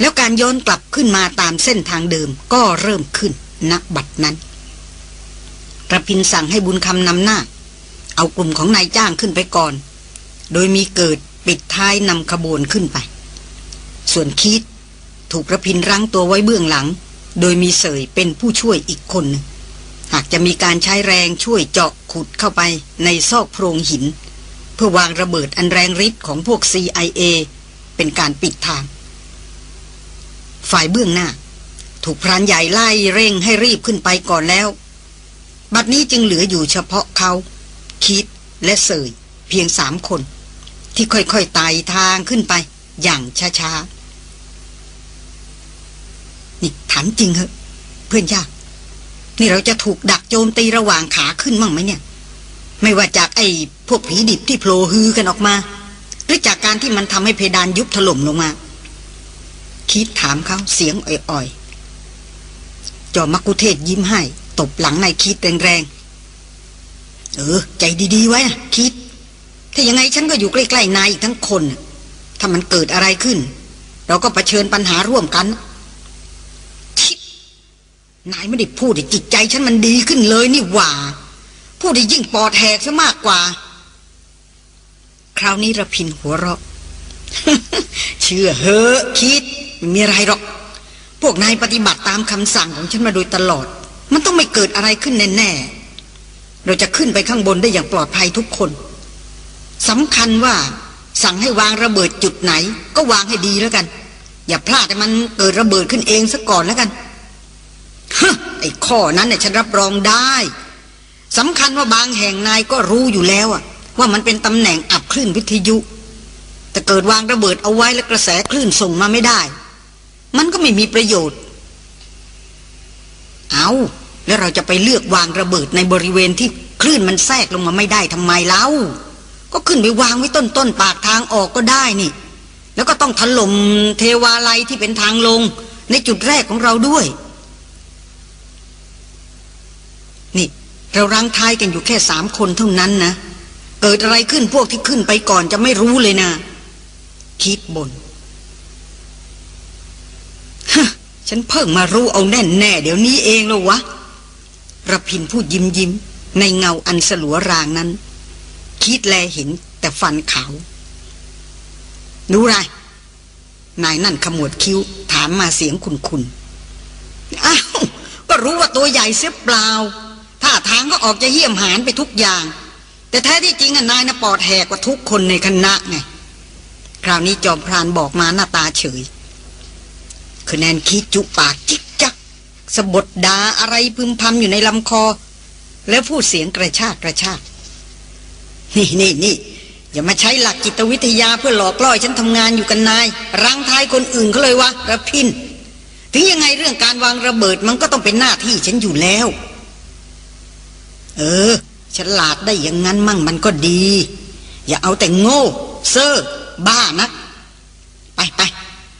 แล้วการย้อนกลับขึ้นมาตามเส้นทางเดิมก็เริ่มขึ้นณบัดนั้นระพินสั่งให้บุญคำนำหน้า เอากลุ่มของนายจ้างขึ้นไปก่อน โดยมีเกิดปิดท้ายนำขบวนขึ้นไป ส่วนคิดถูกระพินรั้งตัวไว้เบื้องหลัง โดยมีเสยเป็นผู้ช่วยอีกคนหนึ่งหากจะมีการใช้แรงช่วยเจาะขุดเข้าไปในซอกโพรงหิน เพื่อวางระเบิดอันแรงฤทธิ์ของพวก CIA เป็นการปิดทาง ฝ่ายเบื้องหน้า ถูกพรานใหญ่ไล่เร่งให้รีบขึ้นไปก่อนแล้ว บัดนี้จึงเหลืออยู่เฉพาะเขาคิดและเสยเพียงสามคน ที่ค่อยๆไต่ทางขึ้นไป อย่างช้าๆ นี่ถามจริงเหอะเพื่อนยาก นี่เราจะถูกดักโจมตีระหว่างขาขึ้นมั่งไหมเนี่ย ไม่ว่าจากไอ้พวกผีดิบที่โผล่ฮือกันออกมา หรือจากการที่มันทำให้เพดานยุบถล่มลงมา คิดถามเขาเสียงอ่อยๆ จอมักกุเทศยิ้มให้ ตบหลังนายคิดแรงๆ เออ ใจดีๆ ไว้นะคิด ถ้ายังไงฉันก็อยู่ใกล้ๆนายอีกทั้งคน ถ้ามันเกิดอะไรขึ้น เราก็เผชิญปัญหาร่วมกันชิดนายไม่ได้พูดให้จิตใจฉันมันดีขึ้นเลยนี่หว่า พูดได้ยิ่งปอดแหกซะมากกว่า คราวนี้ระพินหัวเราะ เชื่อเฮ้อคิดไม่มีอะไรหรอก พวกนายปฏิบัติตามคำสั่งของฉันมาโดยตลอด มันต้องไม่เกิดอะไรขึ้นแน่ๆ เราจะขึ้นไปข้างบนได้อย่างปลอดภัยทุกคนสำคัญว่าสั่งให้วางระเบิดจุดไหน ก็วางให้ดีแล้วกัน อย่าพลาดให้มันเกิดระเบิดขึ้นเองซะก่อนแล้วกันฮะไอ้ข้อนั้นเนี่ยฉันรับรองได้สำคัญว่าบางแห่งนายก็รู้อยู่แล้วอะว่ามันเป็นตำแหน่งอับคลื่นวิทยุ แต่เกิดวางระเบิดเอาไว้แล้วกระแสคลื่นส่งมาไม่ได้ มันก็ไม่มีประโยชน์ เอาแล้วเราจะไปเลือกวางระเบิดในบริเวณที่คลื่นมันแทรกลงมาไม่ได้ทำไมเล่าก็ขึ้นไปวางไว้ต้นต้นปากทางออกก็ได้นี่ แล้วก็ต้องถล่มเทวาลัยที่เป็นทางลง ในจุดแรกของเราด้วย นี่ เรารังทายกันอยู่แค่สามคนเท่านั้นนะ เกิดอะไรขึ้นพวกที่ขึ้นไปก่อนจะไม่รู้เลยนะ คิดบนฮะฉันเพิ่งมารู้เอาแน่แน่เดี๋ยวนี้เองแล้ววะระพินพูดยิ้มยิ้มในเงาอันสลัวรางนั้น คิดแลเห็นแต่ฟันขาวรู้ไรนายนั่นขมวดคิ้ว ถามมาเสียงคุนคุนอ้าวก็รู้ว่าตัวใหญ่เสียเปล่าท่าทางก็ออกจะเยี่ยมหานไปทุกอย่าง แต่แท้ที่จริงนายน่ะปอดแหกกว่าทุกคนในคณะไง คราวนี้จอมพรานบอกมาหน้าตาเฉยคือแนนคิดจุปากจิกจักสะบดดาอะไรพึมพำอยู่ในลำคอ แล้วพูดเสียงกระชากกระชากนี่นี่นี่อย่ามาใช้หลักจิตวิทยาเพื่อหลอกล่อฉันทำงานอยู่กันนายรังทายคนอื่นเขาเลยวะระพิน ถึงยังไงเรื่องการวางระเบิดมันก็ต้องเป็นหน้าที่ฉันอยู่แล้ว เออฉลาดได้อย่างนั้นมั่งมันก็ดี อย่าเอาแต่โง่ เซอร์ บ้านักไปไป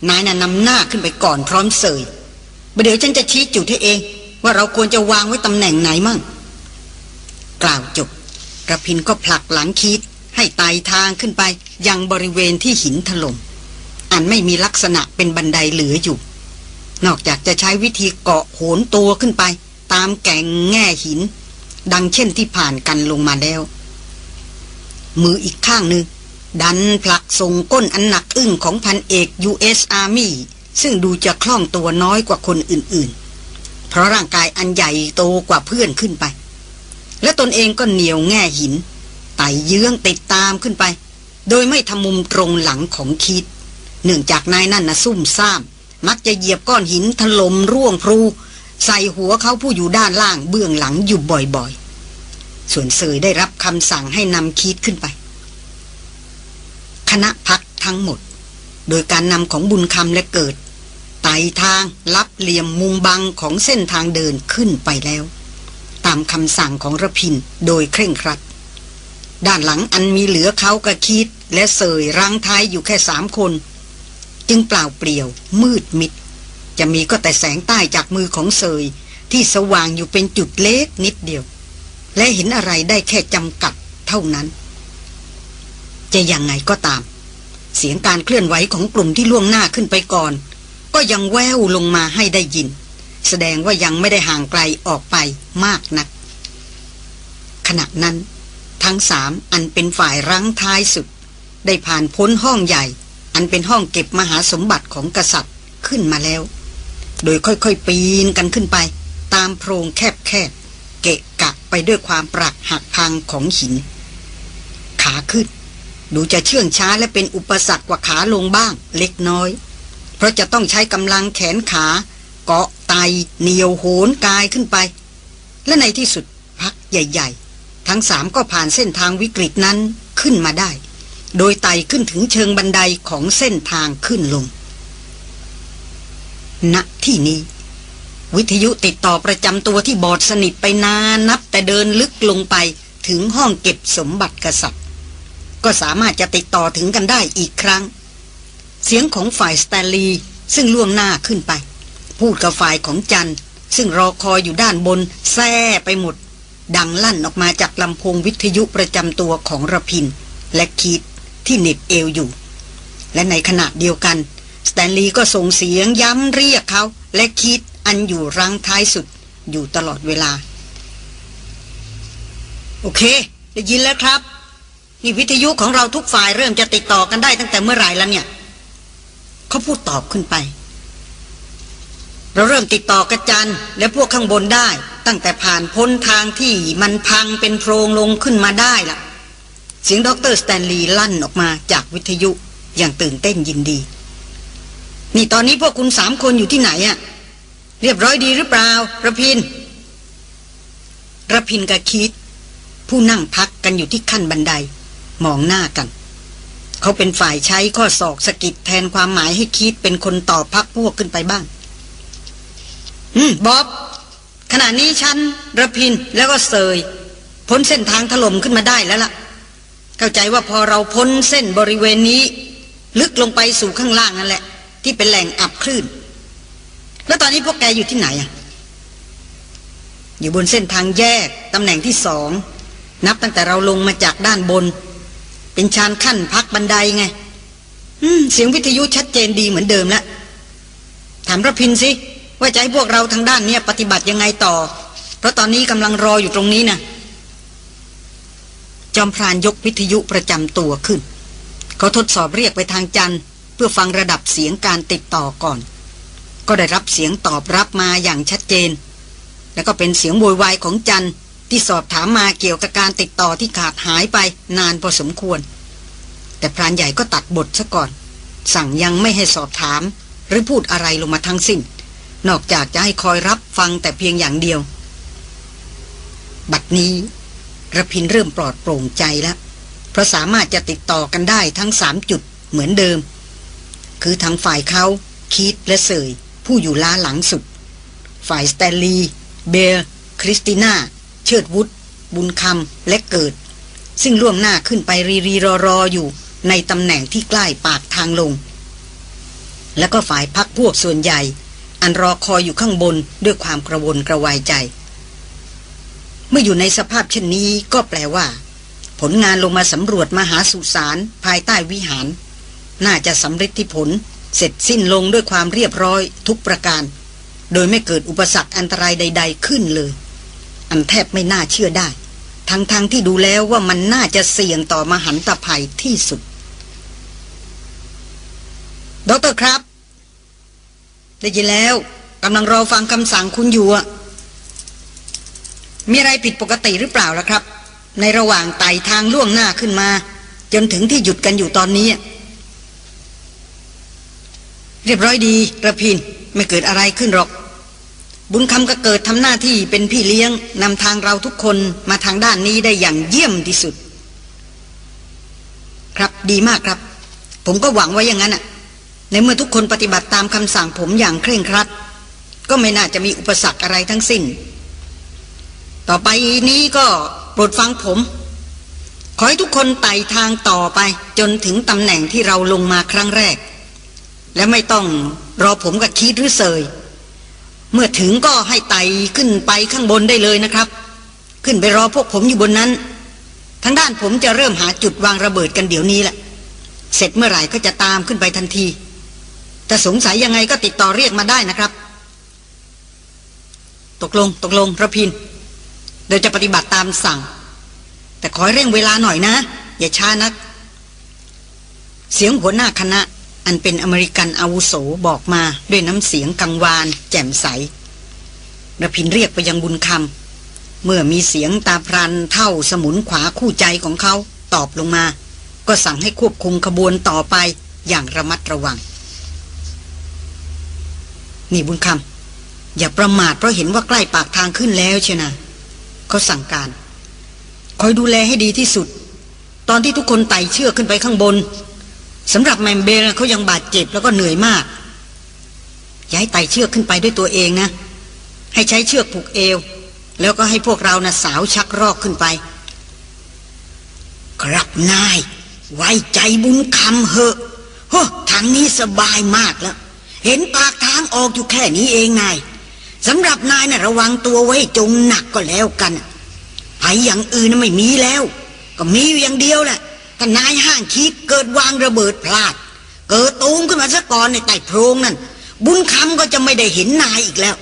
นายน่ะนำหน้าขึ้นไปก่อนพร้อมเสยเดี๋ยวฉันจะชี้จุดให้เอง ว่าเราควรจะวางไว้ตำแหน่งไหนมั่ง กล่าวจบกระพินก็ผลักหลังคิดให้ไต่ทางขึ้นไป ยังบริเวณที่หินถล่มอันไม่มีลักษณะเป็นบันไดเหลืออยู่ นอกจากจะใช้วิธีเกาะโหนตัวขึ้นไป ตามแก่งแง่หิน ดังเช่นที่ผ่านกันลงมาแล้ว มืออีกข้างหนึ่ง ดันผลักส่งก้นอันหนักอึ้งของพันเอก U.S. Army ซึ่งดูจะคล่องตัวน้อยกว่าคนอื่นๆ เพราะร่างกายอันใหญ่โตกว่าเพื่อนขึ้นไป และตนเองก็เหนียวแง่หินไต่เยื้องติดตามขึ้นไป โดยไม่ทำมุมตรงหลังของคิด เนื่องจากนายนั่นนะซุ่มซ่าม มักจะเหยียบก้อนหินถล่มร่วงพลูใส่หัวเขาผู้อยู่ด้านล่างเบื้องหลังอยู่บ่อยๆ ส่วนเสยได้รับคำสั่งให้นำคิดขึ้นไป คณะพักทั้งหมด โดยการนำของบุญคำและเกิดไต่ทางลับเหลี่ยมมุมบังของเส้นทางเดินขึ้นไปแล้ว ตามคำสั่งของระพินโดยเคร่งครัด ด้านหลังอันมีเหลือเขากระคิด และเสยรังท้ายอยู่แค่สามคน จึงเปล่าเปลี่ยว มืดมิด จะมีก็แต่แสงใต้จากมือของเสยที่สว่างอยู่เป็นจุดเล็กนิดเดียว และเห็นอะไรได้แค่จำกัดเท่านั้น จะยังไงก็ตาม เสียงการเคลื่อนไหวของกลุ่มที่ล่วงหน้าขึ้นไปก่อน ก็ยังแววลงมาให้ได้ยิน แสดงว่ายังไม่ได้ห่างไกลออกไปมากนัก ขณะนั้น ทั้งสามอันเป็นฝ่ายรั้งท้ายสุด ได้ผ่านพ้นห้องใหญ่ อันเป็นห้องเก็บมหาสมบัติของกษัตริย์ขึ้นมาแล้ว โดยค่อยๆปีนกันขึ้นไป ตามโพรงแคบๆเกะกะไปด้วยความปรักหักพังของหิน ขาขึ้น ดูจะเชื่องช้าและเป็นอุปสรรคกว่าขาลงบ้าง เล็กน้อย เพราะจะต้องใช้กำลังแขนขา เกาะไตเหนียวโหนกายขึ้นไป และในที่สุดพักใหญ่ ๆ ทั้งสามก็ผ่านเส้นทางวิกฤตนั้นขึ้นมาได้ โดยไต่ขึ้นถึงเชิงบันไดของเส้นทางขึ้นลง ณที่นี้ วิทยุติดต่อประจำตัวที่บอดสนิทไปนานนับแต่เดินลึกลงไปถึงห้องเก็บสมบัติกษัตริย์ ก็สามารถจะติดต่อถึงกันได้อีกครั้ง เสียงของฝ่ายสแตนลีย์ซึ่งล่วงหน้าขึ้นไป พูดกับฝ่ายของจันซึ่งรอคอยอยู่ด้านบนแซ่ไปหมด ดังลั่นออกมาจากลำโพงวิทยุประจำตัวของระพิน และคีดที่เน็บเอวอยู่ และในขณะเดียวกัน สแตนลีย์ก็ส่งเสียงย้ำเรียกเขาและคิดอันอยู่รังท้ายสุดอยู่ตลอดเวลา โอเค ได้ยินแล้วครับ นี่วิทยุของเราทุกฝ่ายเริ่มจะติดต่อกันได้ตั้งแต่เมื่อไหร่แล้วเนี่ย เขาพูดตอบขึ้นไป เราเริ่มติดต่อกระจันและพวกข้างบนได้ ตั้งแต่ผ่านพ้นทางที่มันพังเป็นโพรงลงขึ้นมาได้ละเสียงดร. สแตนลีย์ลั่นออกมาจากวิทยุอย่างตื่นเต้นยินดี นี่ตอนนี้พวกคุณสามคนอยู่ที่ไหนอะเรียบร้อยดีหรือเปล่ารพินทร์ รพินทร์กับคิดผู้นั่งพักกันอยู่ที่ขั้นบันได มองหน้ากัน เขาเป็นฝ่ายใช้ข้อศอกสะกิดแทนความหมายให้คิดเป็นคนตอบพรรคพวกขึ้นไปบ้าง อืมบ๊อบขณะนี้ฉันระพินแล้วก็เซยพ้นเส้นทางถล่มขึ้นมาได้แล้วล่ะ เข้าใจว่าพอเราพ้นเส้นบริเวณนี้ ลึกลงไปสู่ข้างล่างนั่นแหละ ที่เป็นแหล่งอับคลื่น แล้วตอนนี้พวกแกอยู่ที่ไหนอะอยู่บนเส้นทางแยกตำแหน่งที่สอง นับตั้งแต่เราลงมาจากด้านบน เป็นชานขั้นพักบันไดไงเสียงวิทยุชัดเจนดีเหมือนเดิมแล้วถามระพินสิ ว่าจะให้พวกเราทางด้านเนี้ยปฏิบัติยังไงต่อ เพราะตอนนี้กำลังรออยู่ตรงนี้นะจอมพรานยกวิทยุประจำตัวขึ้น เขาทดสอบเรียกไปทางจันทร์เพื่อฟังระดับเสียงการติดต่อก่อน ก็ได้รับเสียงตอบรับมาอย่างชัดเจน แล้วก็เป็นเสียงโวยวายของจันทร์ ที่สอบถามมาเกี่ยวกับการติดต่อที่ขาดหายไปนานพอสมควร แต่พรานใหญ่ก็ตัดบทซะก่อน สั่งยังไม่ให้สอบถาม หรือพูดอะไรลงมาทั้งสิ้น นอกจากจะให้คอยรับฟังแต่เพียงอย่างเดียว บัดนี้ระพินเริ่มปลอดโปร่งใจแล้ว เพราะสามารถจะติดต่อกันได้ทั้งสามจุดเหมือนเดิม คือทางฝ่ายเขาคีตและเสยผู้อยู่ล้าหลังสุด ฝ่ายสแตลีเบลคริสติน่า ชิดวุฒิบุญคำและเกิด ซึ่งล่วงหน้าขึ้นไปรีรีรอรออยู่ในตำแหน่งที่ใกล้ปากทางลง แล้วก็ฝ่ายพักพวกส่วนใหญ่ อันรอคอยอยู่ข้างบนด้วยความกระวนกระวายใจ เมื่ออยู่ในสภาพเช่นนี้ก็แปลว่า ผลงานลงมาสำรวจมหาสุสานภายใต้วิหาร น่าจะสำเร็จที่ผลเสร็จสิ้นลงด้วยความเรียบร้อยทุกประการ โดยไม่เกิดอุปสรรคอันตรายใด ๆ ขึ้นเลย อันแทบไม่น่าเชื่อได้ ทั้งๆทที่ดูแล้วว่ามันน่าจะเสี่ยงต่อมหันตภัยที่สุด ดรครับ ได้ยินแล้วกำลังรอฟังคำสั่งคุณอยู่อะมีอะไรผิดปกติหรือเปล่าล่ะครับ ในระหว่างไต่ทางล่วงหน้าขึ้นมา จนถึงที่หยุดกันอยู่ตอนนี้ เรียบร้อยดีระพินไม่เกิดอะไรขึ้นหรอก บุญคำก็เกิดทำหน้าที่เป็นพี่เลี้ยงนำทางเราทุกคนมาทางด้านนี้ได้อย่างเยี่ยมที่สุด ครับดีมากครับ ผมก็หวังไว้อย่างนั้นอะในเมื่อทุกคนปฏิบัติตามคำสั่งผมอย่างเคร่งครัด ก็ไม่น่าจะมีอุปสรรคอะไรทั้งสิ้น ต่อไปนี้ก็โปรดฟังผม ขอให้ทุกคนไต่ทางต่อไป จนถึงตำแหน่งที่เราลงมาครั้งแรก และไม่ต้องรอผมกับคิดหรือเสย เมื่อถึงก็ให้ไต่ขึ้นไปข้างบนได้เลยนะครับ ขึ้นไปรอพวกผมอยู่บนนั้น ทางด้านผมจะเริ่มหาจุดวางระเบิดกันเดี๋ยวนี้แหละ เสร็จเมื่อไหร่ก็จะตามขึ้นไปทันทีแต่สงสัยยังไงก็ติดต่อเรียกมาได้นะครับ ตกลงตกลงระพินเดี๋ยวจะปฏิบัติตามสั่ง แต่ขอให้เร่งเวลาหน่อยนะ อย่าช้านัก เสียงหัวหน้าคณะ อันเป็นอเมริกันอาวุโสบอกมาด้วยน้ำเสียงกังวาน แจ่มใสระพินเรียกไปยังบุญคำเมื่อมีเสียงตาพรันเท่าสมุนขวาคู่ใจของเขาตอบลงมา ก็สั่งให้ควบคุมขบวนต่อไปอย่างระมัดระวัง นี่บุญคำอย่าประมาทเพราะเห็นว่าใกล้ปากทางขึ้นแล้วเชนะเขาสั่งการ คอยดูแลให้ดีที่สุด ตอนที่ทุกคนไต่เชือกขึ้นไปข้างบน สำหรับแมมเบลเขายังบาดเจ็บแล้วก็เหนื่อยมากย่าให้ไต่เชือกขึ้นไปด้วยตัวเองนะ ให้ใช้เชือกผูกเอว แล้วก็ให้พวกเรานะ่ะสาวชักรอกขึ้นไป ครับนาย ไว้ใจบุญคำเหอะโอ้ทางนี้สบายมากแล้ว เห็นปากทางออกอยู่แค่นี้เองนายสำหรับนายนะ่ะระวังตัวไว้จงหนักก็แล้วกันภัยอย่างอื่นไม่มีแล้ว ก็มีอยู่อย่างเดียวแหละ ถ้านายห้างคิดเกิดวางระเบิดพลาด เกิดตูมขึ้นมาซะก่อนในใต้โพรงนั่น บุญคำก็จะไม่ได้เห็นนายอีกแล้ว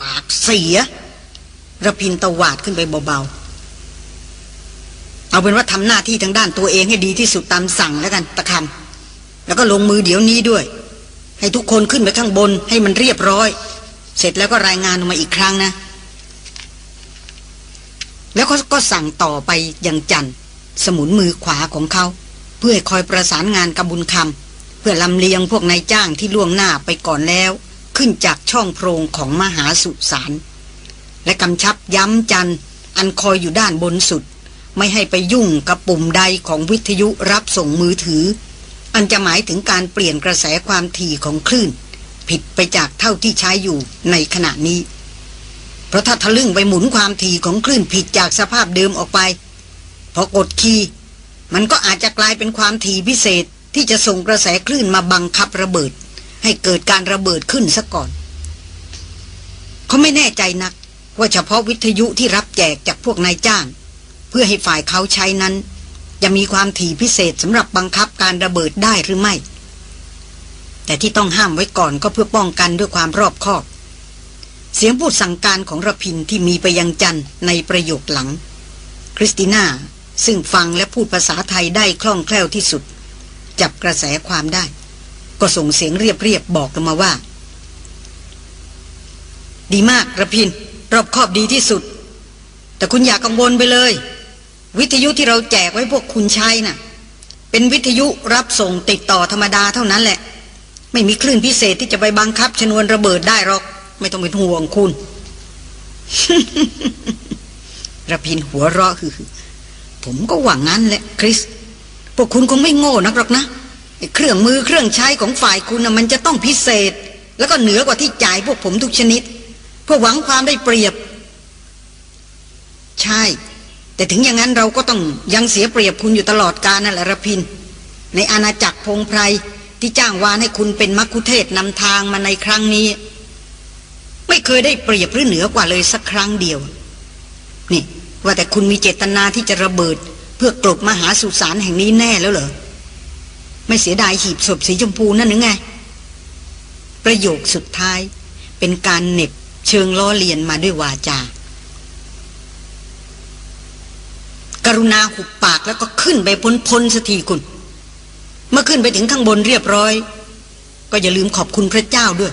ปากเสียระพินตวาดขึ้นไปเบาๆ เอาเป็นว่าทำหน้าที่ทางด้านตัวเองให้ดีที่สุดตามสั่งแล้วกันตะคำแล้วก็ลงมือเดี๋ยวนี้ด้วย ให้ทุกคนขึ้นไปข้างบนให้มันเรียบร้อย เสร็จแล้วก็รายงานออกมาอีกครั้งนะแล้วเขาก็สั่งต่อไปยังจันทร์ สมุนมือขวาของเขา เพื่อคอยประสานงานกับบุญคำเพื่อลำเลียงพวกนายจ้างที่ล่วงหน้าไปก่อนแล้ว ขึ้นจากช่องโพรงของมหาสุสานและกำชับย้ำจันอันคอยอยู่ด้านบนสุด ไม่ให้ไปยุ่งกับปุ่มใดของวิทยุรับส่งมือถือ อันจะหมายถึงการเปลี่ยนกระแสความถี่ของคลื่น ผิดไปจากเท่าที่ใช้อยู่ในขณะนี้ เพราะถ้าทะลึ่งไปหมุนความถี่ของคลื่นผิดจากสภาพเดิมออกไป พอกดคีย์มันก็อาจจะกลายเป็นความถี่พิเศษที่จะส่งกระแสคลื่นมาบังคับระเบิด ให้เกิดการระเบิดขึ้นซะก่อน เขาไม่แน่ใจนัก ว่าเฉพาะวิทยุที่รับแจกจากพวกนายจ้าง เพื่อให้ฝ่ายเขาใช้นั้น จะมีความถี่พิเศษสำหรับบังคับการระเบิดได้หรือไม่ แต่ที่ต้องห้ามไว้ก่อนก็เพื่อป้องกันด้วยความรอบคอบ เสียงพูดสั่งการของระพินที่มีไปยังจันในประโยคหลัง คริสติน่า ซึ่งฟังและพูดภาษาไทยได้คล่องแคล่วที่สุด จับกระแสความได้ ก็ส่งเสียงเรียบๆบอกกันมาว่า ดีมากระพิน รอบคอบดีที่สุด แต่คุณอย่ากกังวลไปเลย วิทยุที่เราแจกไว้พวกคุณใช้น่ะ เป็นวิทยุรับส่งติดต่อธรรมดาเท่านั้นแหละ ไม่มีคลื่นพิเศษที่จะไปบังคับชนวนระเบิดได้หรอก ไม่ต้องเป็นห่วงคุณระพินหัวเราะคือ ผมก็หวังงั้นแหละคริส พวกคุณคงไม่โง่นักหรอกนะเครื่องมือเครื่องใช้ของฝ่ายคุณนะมันจะต้องพิเศษ แล้วก็เหนือกว่าที่จ่ายพวกผมทุกชนิด เพื่อหวังความได้เปรียบ ใช่ แต่ถึงอย่างนั้นเราก็ต้องยังเสียเปรียบคุณอยู่ตลอดกาลนั่นแหละระพิน ในอาณาจักรพงไพรที่จ้างวานให้คุณเป็นมักคุเทศนำทางมาในครั้งนี้ ไม่เคยได้เปรียบหรือเหนือกว่าเลยสักครั้งเดียว นี่ ว่าแต่คุณมีเจตนาที่จะระเบิด เพื่อกลบมหาสุสานแห่งนี้แน่แล้วเหรอ ไม่เสียดายหีบศพสีชมพูนั่นหรือไง ประโยคสุดท้ายเป็นการเน็บเชิงล้อเลียนมาด้วยวาจากรุณาหุบปากแล้วก็ขึ้นไปพ้นพ้นสักทีคุณ เมื่อขึ้นไปถึงข้างบนเรียบร้อย ก็อย่าลืมขอบคุณพระเจ้าด้วย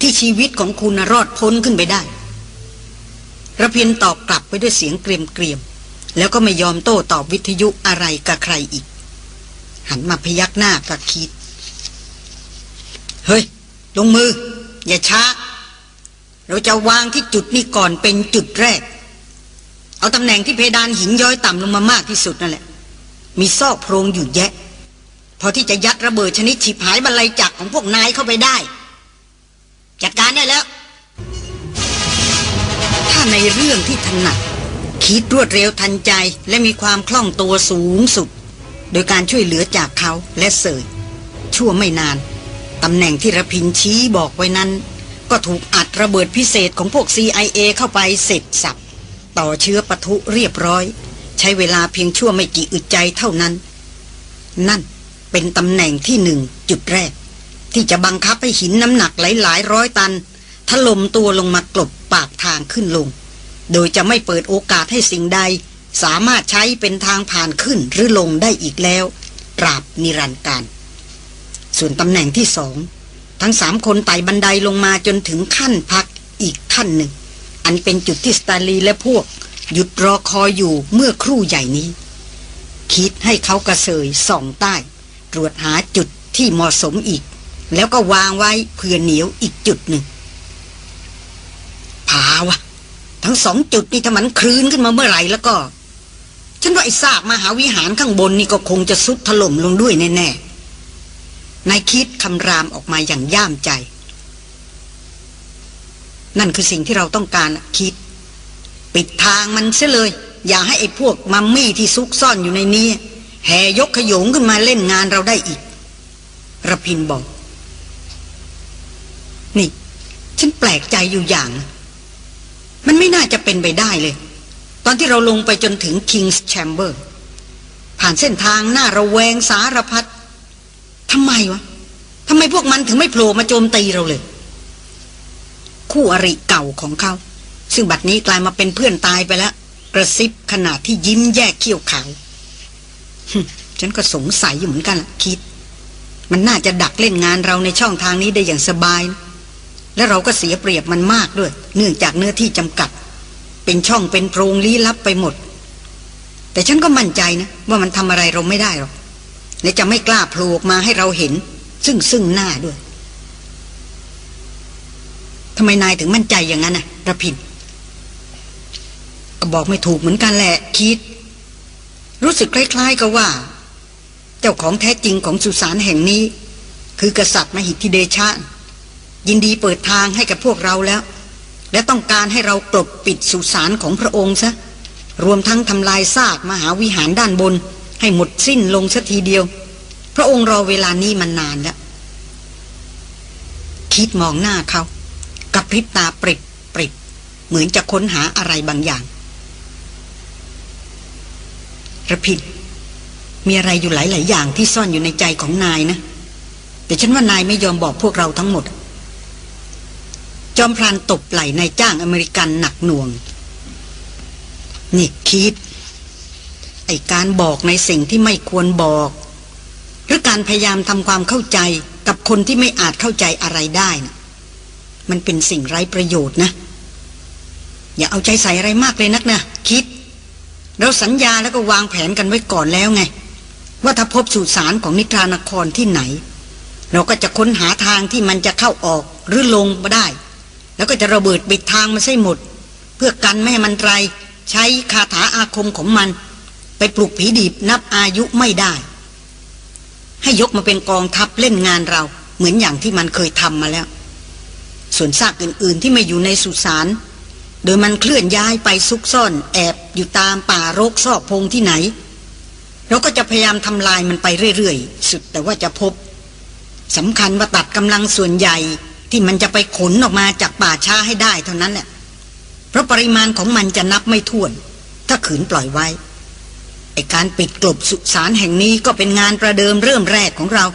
ที่ชีวิตของคุณรอดพ้นขึ้นไปได้ ระพียนตอบกลับไปด้วยเสียงเกรียมเกรียม แล้วก็ไม่ยอมโต้ตอบวิทยุอะไรกับใครอีก หันมาพยักหน้ากับคิด เฮ้ย ลงมือ อย่าช้า เราจะวางที่จุดนี้ก่อนเป็นจุดแรก เอาตำแหน่งที่เพดานหินย้อยต่ำลงมามากที่สุดนั่นแหละ มีซอกโพรงอยู่แยะ พอที่จะยัดระเบิดชนิดฉิบหายบรรลัยจักของพวกนายเข้าไปได้ จัดการได้แล้ว ในเรื่องที่ถนัด คิดรวดเร็วทันใจและมีความคล่องตัวสูงสุด โดยการช่วยเหลือจากเขาและเสยชั่วไม่นานตำแหน่งที่ระพินชี้บอกไว้นั้น ก็ถูกอัดระเบิดพิเศษของพวก CIA เข้าไปเสร็จสับ ต่อเชื้อปะทุเรียบร้อย ใช้เวลาเพียงชั่วไม่กี่อึดใจเท่านั้น นั่นเป็นตำแหน่งที่หนึ่งจุดแรก ที่จะบังคับให้หินน้ำหนักหลายๆร้อยตัน ถล่มตัวลงมากลบปากทางขึ้นลง โดยจะไม่เปิดโอกาสให้สิ่งใด สามารถใช้เป็นทางผ่านขึ้นหรือลงได้อีกแล้วตราบนิรันดร์การ ส่วนตำแหน่งที่สองทั้งสามคนไต่บันไดลงมาจนถึงขั้นพักอีกขั้นหนึ่ง อันเป็นจุดที่สตาลีและพวก หยุดรอคอยอยู่เมื่อครู่ใหญ่นี้ คิดให้เขากระเสยส่องใต้ ตรวจหาจุดที่เหมาะสมอีก แล้วก็วางไว้เพื่อเหนียวอีกจุดหนึ่ง ผาวะทั้งสองจุดนี่ถ้ามันคลืนขึ้นมาเมื่อไหร่แล้วก็ ฉันว่าไอ้ซากมหาวิหารข้างบนนี่ก็คงจะสุดถล่มลงด้วยแน่ๆนายคิดคำรามออกมาอย่างย่ามใจ นั่นคือสิ่งที่เราต้องการคิด ปิดทางมันเสียเลย อย่าให้ไอ้พวกมัมมี่ที่ซุกซ่อนอยู่ในนี้ แห่ยกขยงขึ้นมาเล่นงานเราได้อีกระพินบอก นี่ ฉันแปลกใจอยู่อย่าง มันไม่น่าจะเป็นไปได้เลย ตอนที่เราลงไปจนถึง King's Chamber ผ่านเส้นทางหน้าระแวงสารพัดทำไมวะทำไมพวกมันถึงไม่โผล่มาโจมตีเราเลย คู่อริเก่าของเขา ซึ่งบัดนี้กลายมาเป็นเพื่อนตายไปแล้ว กระซิบขณะที่ยิ้มแยกเขี้ยวขาวฉันก็สงสัยอยู่เหมือนกันล่ะคิด มันน่าจะดักเล่นงานเราในช่องทางนี้ได้อย่างสบาย และเราก็เสียเปรียบมันมากด้วย เนื่องจากเนื้อที่จำกัด เป็นช่องเป็นโพรงลี้ลับไปหมด แต่ฉันก็มั่นใจนะ ว่ามันทำอะไรเราไม่ได้หรอกและจะไม่กล้าโผล่ออกมาให้เราเห็น ซึ่งซึ่งหน้าด้วยทำไมนายถึงมั่นใจอย่างนั้นนะระพินก็บอกไม่ถูกเหมือนกันแหละคิด รู้สึกคล้าย ๆกับว่า เจ้าของแท้จริงของสุสานแห่งนี้ คือกษัตริย์มหิทธิเดชะ ยินดีเปิดทางให้กับพวกเราแล้ว และต้องการให้เรากลบปิดสุสานของพระองค์ซะรวมทั้งทำลายซากมหาวิหารด้านบน ให้หมดสิ้นลงสัทีเดียว พระองค์รอเวลานี้มานานแล้ว คิดมองหน้าเขา กับพริบตาปริบปริบเหมือนจะค้นหาอะไรบางอย่างระพินมีอะไรอยู่หลาย ๆ อย่างที่ซ่อนอยู่ในใจของนายนะ แต่ฉันว่านายไม่ยอมบอกพวกเราทั้งหมด จอมพรานตบไหล่นายจ้างอเมริกันหนักหน่วง นี่คิด ไอการบอกในสิ่งที่ไม่ควรบอก หรือการพยายามทำความเข้าใจกับคนที่ไม่อาจเข้าใจอะไรได้นะมันเป็นสิ่งไร้ประโยชน์นะ อย่าเอาใจใส่อะไรมากเลยนักนะคิด เราสัญญาแล้วก็วางแผนกันไว้ก่อนแล้วไง ว่าถ้าพบสุสานของนิทรานครที่ไหน เราก็จะค้นหาทางที่มันจะเข้าออกหรือลงมาได้ แล้วก็จะระเบิดปิดทางมาใช่หมด เพื่อกันไม่ให้มันไรใช้คาถาอาคมของมัน ไปปลุกผีดีบนับอายุไม่ได้ ให้ยกมาเป็นกองทัพเล่นงานเรา เหมือนอย่างที่มันเคยทำมาแล้ว ส่วนซากอื่น ๆ ที่ไม่อยู่ในสุสานโดยมันเคลื่อนย้ายไปซุกซ่อน แอบอยู่ตามป่ารกซอกพงที่ไหน เราก็จะพยายามทำลายมันไปเรื่อย ๆ สุดแต่ว่าจะพบสำคัญว่าตัดกำลังส่วนใหญ่ ที่มันจะไปขนออกมาจากป่าช้าให้ได้เท่านั้นแหละ เพราะปริมาณของมันจะนับไม่ถ้วน ถ้าขืนปล่อยไว้ ไอการปิดกลบสุสานแห่งนี้ก็เป็นงานประเดิมเริ่มแรกของเรา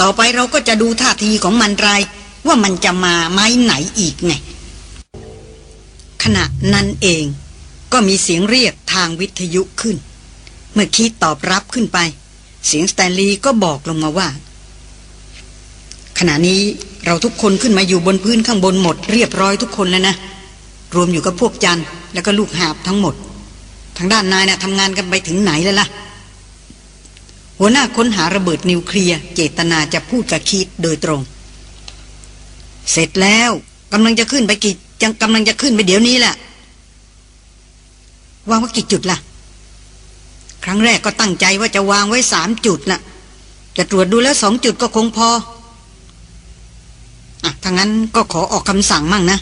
ต่อไปเราก็จะดูท่าทีของมันราย ว่ามันจะมาไม้ไหนอีกไง ขณะนั้นเองก็มีเสียงเรียกทางวิทยุขึ้น เมื่อคิดตอบรับขึ้นไป เสียงสแตนลีย์ก็บอกลงมาว่า ขณะนี้ เราทุกคนขึ้นมาอยู่บนพื้นข้างบนหมด เรียบร้อยทุกคนแล้วนะ รวมอยู่กับพวกจันแล้วก็ลูกหาบทั้งหมด ทางด้านนายนะ่ะทำงานกันไปถึงไหนแล้วล่ะ หัวหน้าค้นหาระเบิดนิวเคลียร์เจตนาจะพูดกับคิดโดยตรง เสร็จแล้วกำลังจะขึ้นไปกี่ยังกำลังจะขึ้นไปเดี๋ยวนี้แหละวางไว้กี่จุดล่ะ ครั้งแรกก็ตั้งใจว่าจะวางไว้สามจุดนะ่ะแต่ตรวจดูแล้วสองจุดก็คงพอ อะถ้างั้นก็ขอออกคำสั่งมั่งนะ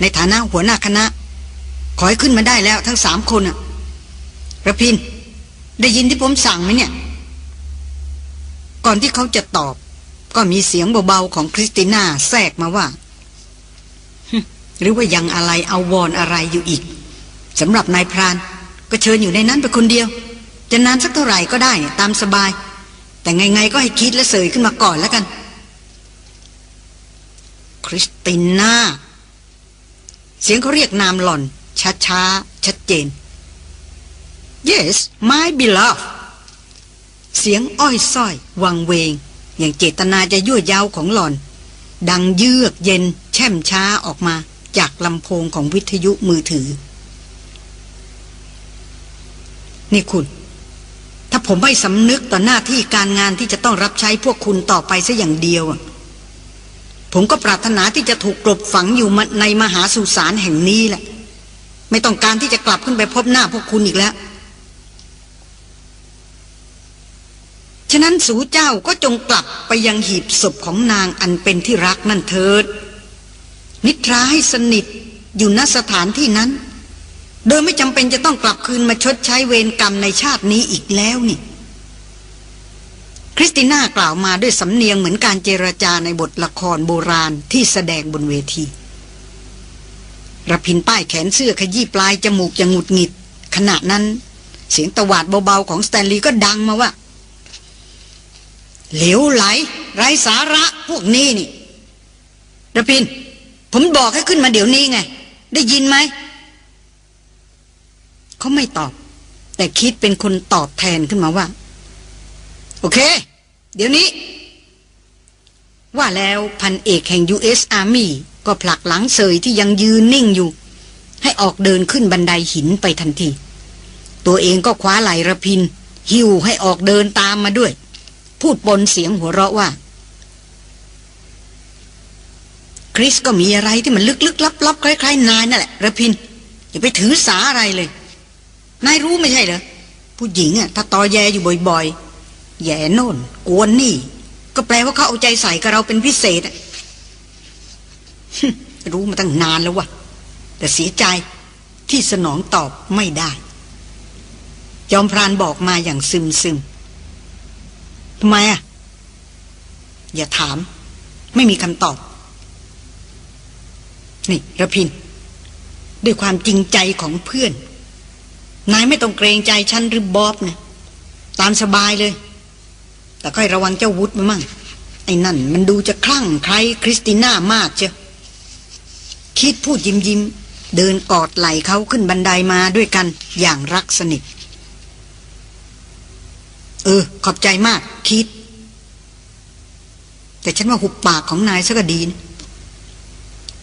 ในฐานะหัวหน้าคณะ ขอให้ขึ้นมาได้แล้วทั้งสามคนอะระพิน ได้ยินที่ผมสั่งไหมเนี่ย ก่อนที่เขาจะตอบ ก็มีเสียงเบาๆของคริสติน่าแทรกมาว่า หรือว่ายังอะไรเอาวอนอะไรอยู่อีกสำหรับนายพราน ก็เชิญอยู่ในนั้นไปคนเดียว จะนานสักเท่าไหร่ก็ได้ตามสบาย แต่ไงๆก็ให้คิดและเสยขึ้นมาก่อนแล้วกัน คริสติน่า เสียงเขาเรียกนามหล่อน ช้าๆชัดเจน yes my beloved เสียงอ้อยส้อย วังเวง อย่างเจตนาจะยั่วยาวของหล่อน ดังเยือกเย็น แช่มช้าออกมาจากลำโพงของวิทยุมือถือ นี่คุณ ถ้าผมไม่สำนึกต่อหน้าที่การงานที่จะต้องรับใช้พวกคุณต่อไปซะอย่างเดียว ผมก็ปรารถนาที่จะถูกกลบฝังอยู่ในมหาสุสานแห่งนี้แหละ ไม่ต้องการที่จะกลับขึ้นไปพบหน้าพวกคุณอีกแล้ว ฉะนั้นสูเจ้าก็จงกลับไปยังหีบศพของนางอันเป็นที่รักนั่นเถิด นิทราให้สนิทอยู่ณสถานที่นั้น โดยไม่จำเป็นจะต้องกลับคืนมาชดใช้เวรกรรมในชาตินี้อีกแล้วนี่ คริสติน่ากล่าวมาด้วยสำเนียงเหมือนการเจรจาในบทละครโบราณที่แสดงบนเวทีระพินป้ายแขนเสื้อขยี้ปลายจมูกยังหงุดหงิด ขณะนั้นเสียงตวาดเบาๆของสแตนลีย์ก็ดังมาว่า เหลวไหล ไร้สาระพวกนี้นี่ระพิน ผมบอกให้ขึ้นมาเดี๋ยวนี้ไง ได้ยินไหม เขาไม่ตอบ แต่คิดเป็นคนตอบแทนขึ้นมาว่า โอเค เดี๋ยวนี้ ว่าแล้วพันเอกแห่ง U.S. Army ก็ผลักหลังเสยที่ยังยืนนิ่งอยู่ ให้ออกเดินขึ้นบันไดหินไปทันที ตัวเองก็คว้าไหลระพิน หิวให้ออกเดินตามมาด้วย พูดบนเสียงหัวเราะว่า คริสก็มีอะไรที่มันลึกๆลับๆคล้ายๆนายนั่นแหละระพิน อย่าไปถือสาอะไรเลย นายรู้ไม่ใช่เหรอผู้หญิงอะถ้าตอแยอยู่บ่อยๆ แย่โน่น กวนนี่ ก็แปลว่าเขาเอาใจใส่กับเราเป็นพิเศษอะรู้มาตั้งนานแล้ววะแต่เสียใจที่สนองตอบไม่ได้ จอมพรานบอกมาอย่างซึมซึมทำไมอะ อย่าถาม ไม่มีคำตอบ นี่ระพิน ด้วยความจริงใจของเพื่อน นายไม่ต้องเกรงใจฉันหรือบ๊อบนะตามสบายเลย แต่ค่อยระวังเจ้าวุฒมามั่งไอ้นั่น มันดูจะคลั่งใครคริสติน่ามากเจ้าคิดพูดยิ้มยิ้มเดินกอดไหล่เขาขึ้นบันไดามาด้วยกันอย่างรักสนิท เออ ขอบใจมาก คิด แต่ฉันว่าหุบปากของนายซะก็ดีนะ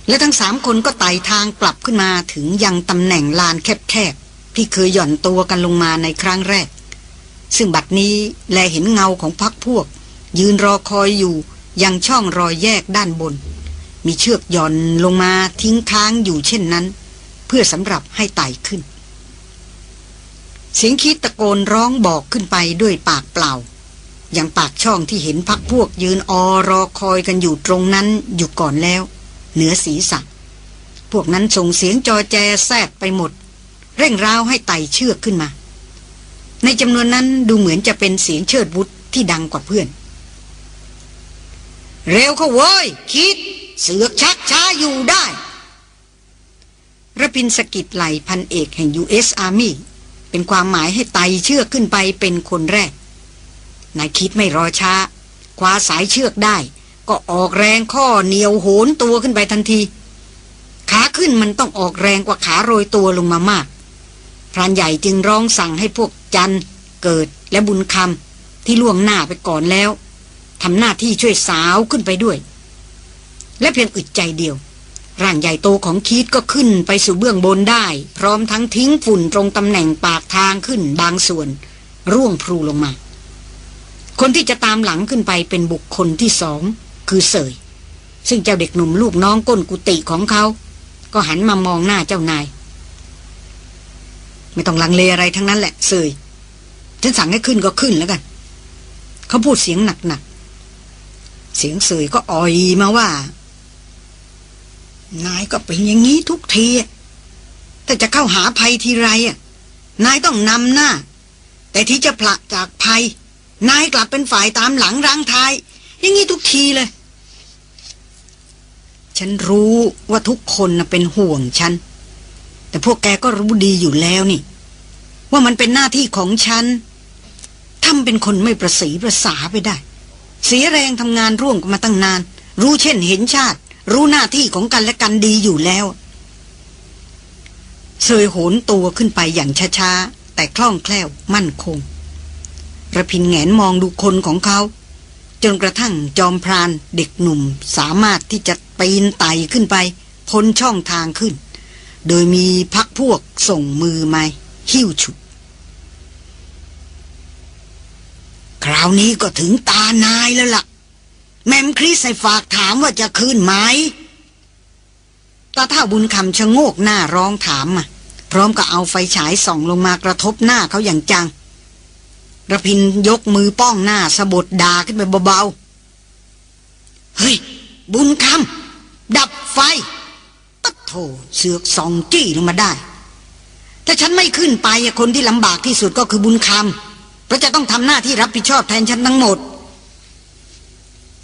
และทั้งสามคนก็ไต่ทางกลับขึ้นมาถึงยังตำแหน่งลานแคบๆที่เคยหย่อนตัวกันลงมาในครั้งแรก ซึ่งบัดนี้แลเห็นเงาของพักพวก ยืนรอคอยอยู่ยังช่องรอยแยกด้านบน มีเชือกหย่อนลงมาทิ้งค้างอยู่เช่นนั้น เพื่อสำหรับให้ไต่ขึ้น เสียงคิดตะโกนร้องบอกขึ้นไปด้วยปากเปล่า อย่างปากช่องที่เห็นพักพวกยืนออรอคอยกันอยู่ตรงนั้นอยู่ก่อนแล้ว เหนือศีรษะพวกนั้นส่งเสียงจอแจแซดไปหมด เร่งร้าวให้ไต่เชือกขึ้นมา ในจำนวนนั้นดูเหมือนจะเป็นเสียงเชิดบุตรที่ดังกว่าเพื่อน เร็วเขาโว้ย คิด เสือกชักช้าอยู่ได้ระพินสกิดไหลพันเอกแห่ง U.S. Army เป็นความหมายให้ไตเชือกขึ้นไปเป็นคนแรก นายคิดไม่รอช้า คว้าสายเชือกได้ ก็ออกแรงข้อเหนียวโหนตัวขึ้นไปทันที ขาขึ้นมันต้องออกแรงกว่าขาโรยตัวลงมามาก พรานใหญ่จึงร้องสั่งให้พวกจันเกิดและบุญคำที่ล่วงหน้าไปก่อนแล้วทำหน้าที่ช่วยสาวขึ้นไปด้วย และเพียงอึดใจเดียว ร่างใหญ่โตของคีดก็ขึ้นไปสู่เบื้องบนได้ พร้อมทั้งทิ้งฝุ่นตรงตำแหน่งปากทางขึ้นบางส่วน ร่วงพลูลงมา คนที่จะตามหลังขึ้นไปเป็นบุคคลที่สองคือเสย ซึ่งเจ้าเด็กหนุ่มลูกน้องก้นกุฏิของเขา ก็หันมามองหน้าเจ้านาย ไม่ต้องลังเลอะไรทั้งนั้นแหละเสยฉันสั่งให้ขึ้นก็ขึ้นแล้วกัน เขาพูดเสียงหนักๆ เสียงเสยก็อ่อยมาว่า นายก็เป็นอย่างนี้ทุกที แต่จะเข้าหาภัยทีไรอะ นายต้องนำหน้า แต่ที่จะผลักจากภัย นายกลับเป็นฝ่ายตามหลังรังทาย อย่างนี้ทุกทีเลย ฉันรู้ว่าทุกคนนะเป็นห่วงฉัน แต่พวกแกก็รู้ดีอยู่แล้วนี่ ว่ามันเป็นหน้าที่ของฉันถ้าำเป็นคนไม่ประสีประสาไปได้ เสียแรงทำงานร่วมกันมาตั้งนาน รู้เช่นเห็นชาติ รู้หน้าที่ของกันและกันดีอยู่แล้วเสยโหนตัวขึ้นไปอย่างช้าๆ แต่คล่องแคล่วมั่นคงระพินแงนมองดูคนของเขา จนกระทั่งจอมพรานเด็กหนุ่มสามารถที่จะปีนไต่ขึ้นไป พ้นช่องทางขึ้น โดยมีพักพวกส่งมือมาหิ้วฉุด คราวนี้ก็ถึงตานายแล้วละ่ะ แม่มคริสใส่ฝากถามว่าจะคืนไหมตาเท่าบุญคำชะโงกหน้าร้องถามมาพร้อมกับเอาไฟฉายส่องลงมากระทบหน้าเขาอย่างจังระพินยกมือป้องหน้าสะบดดาขึ้นไปเบาๆ เฮ้ย บุญคำดับไฟ โถเสือกสองจี้ลงมาได้แต่ฉันไม่ขึ้นไปคนที่ลำบากที่สุดก็คือบุญคำเพราะจะต้องทำหน้าที่รับผิดชอบแทนฉันทั้งหมด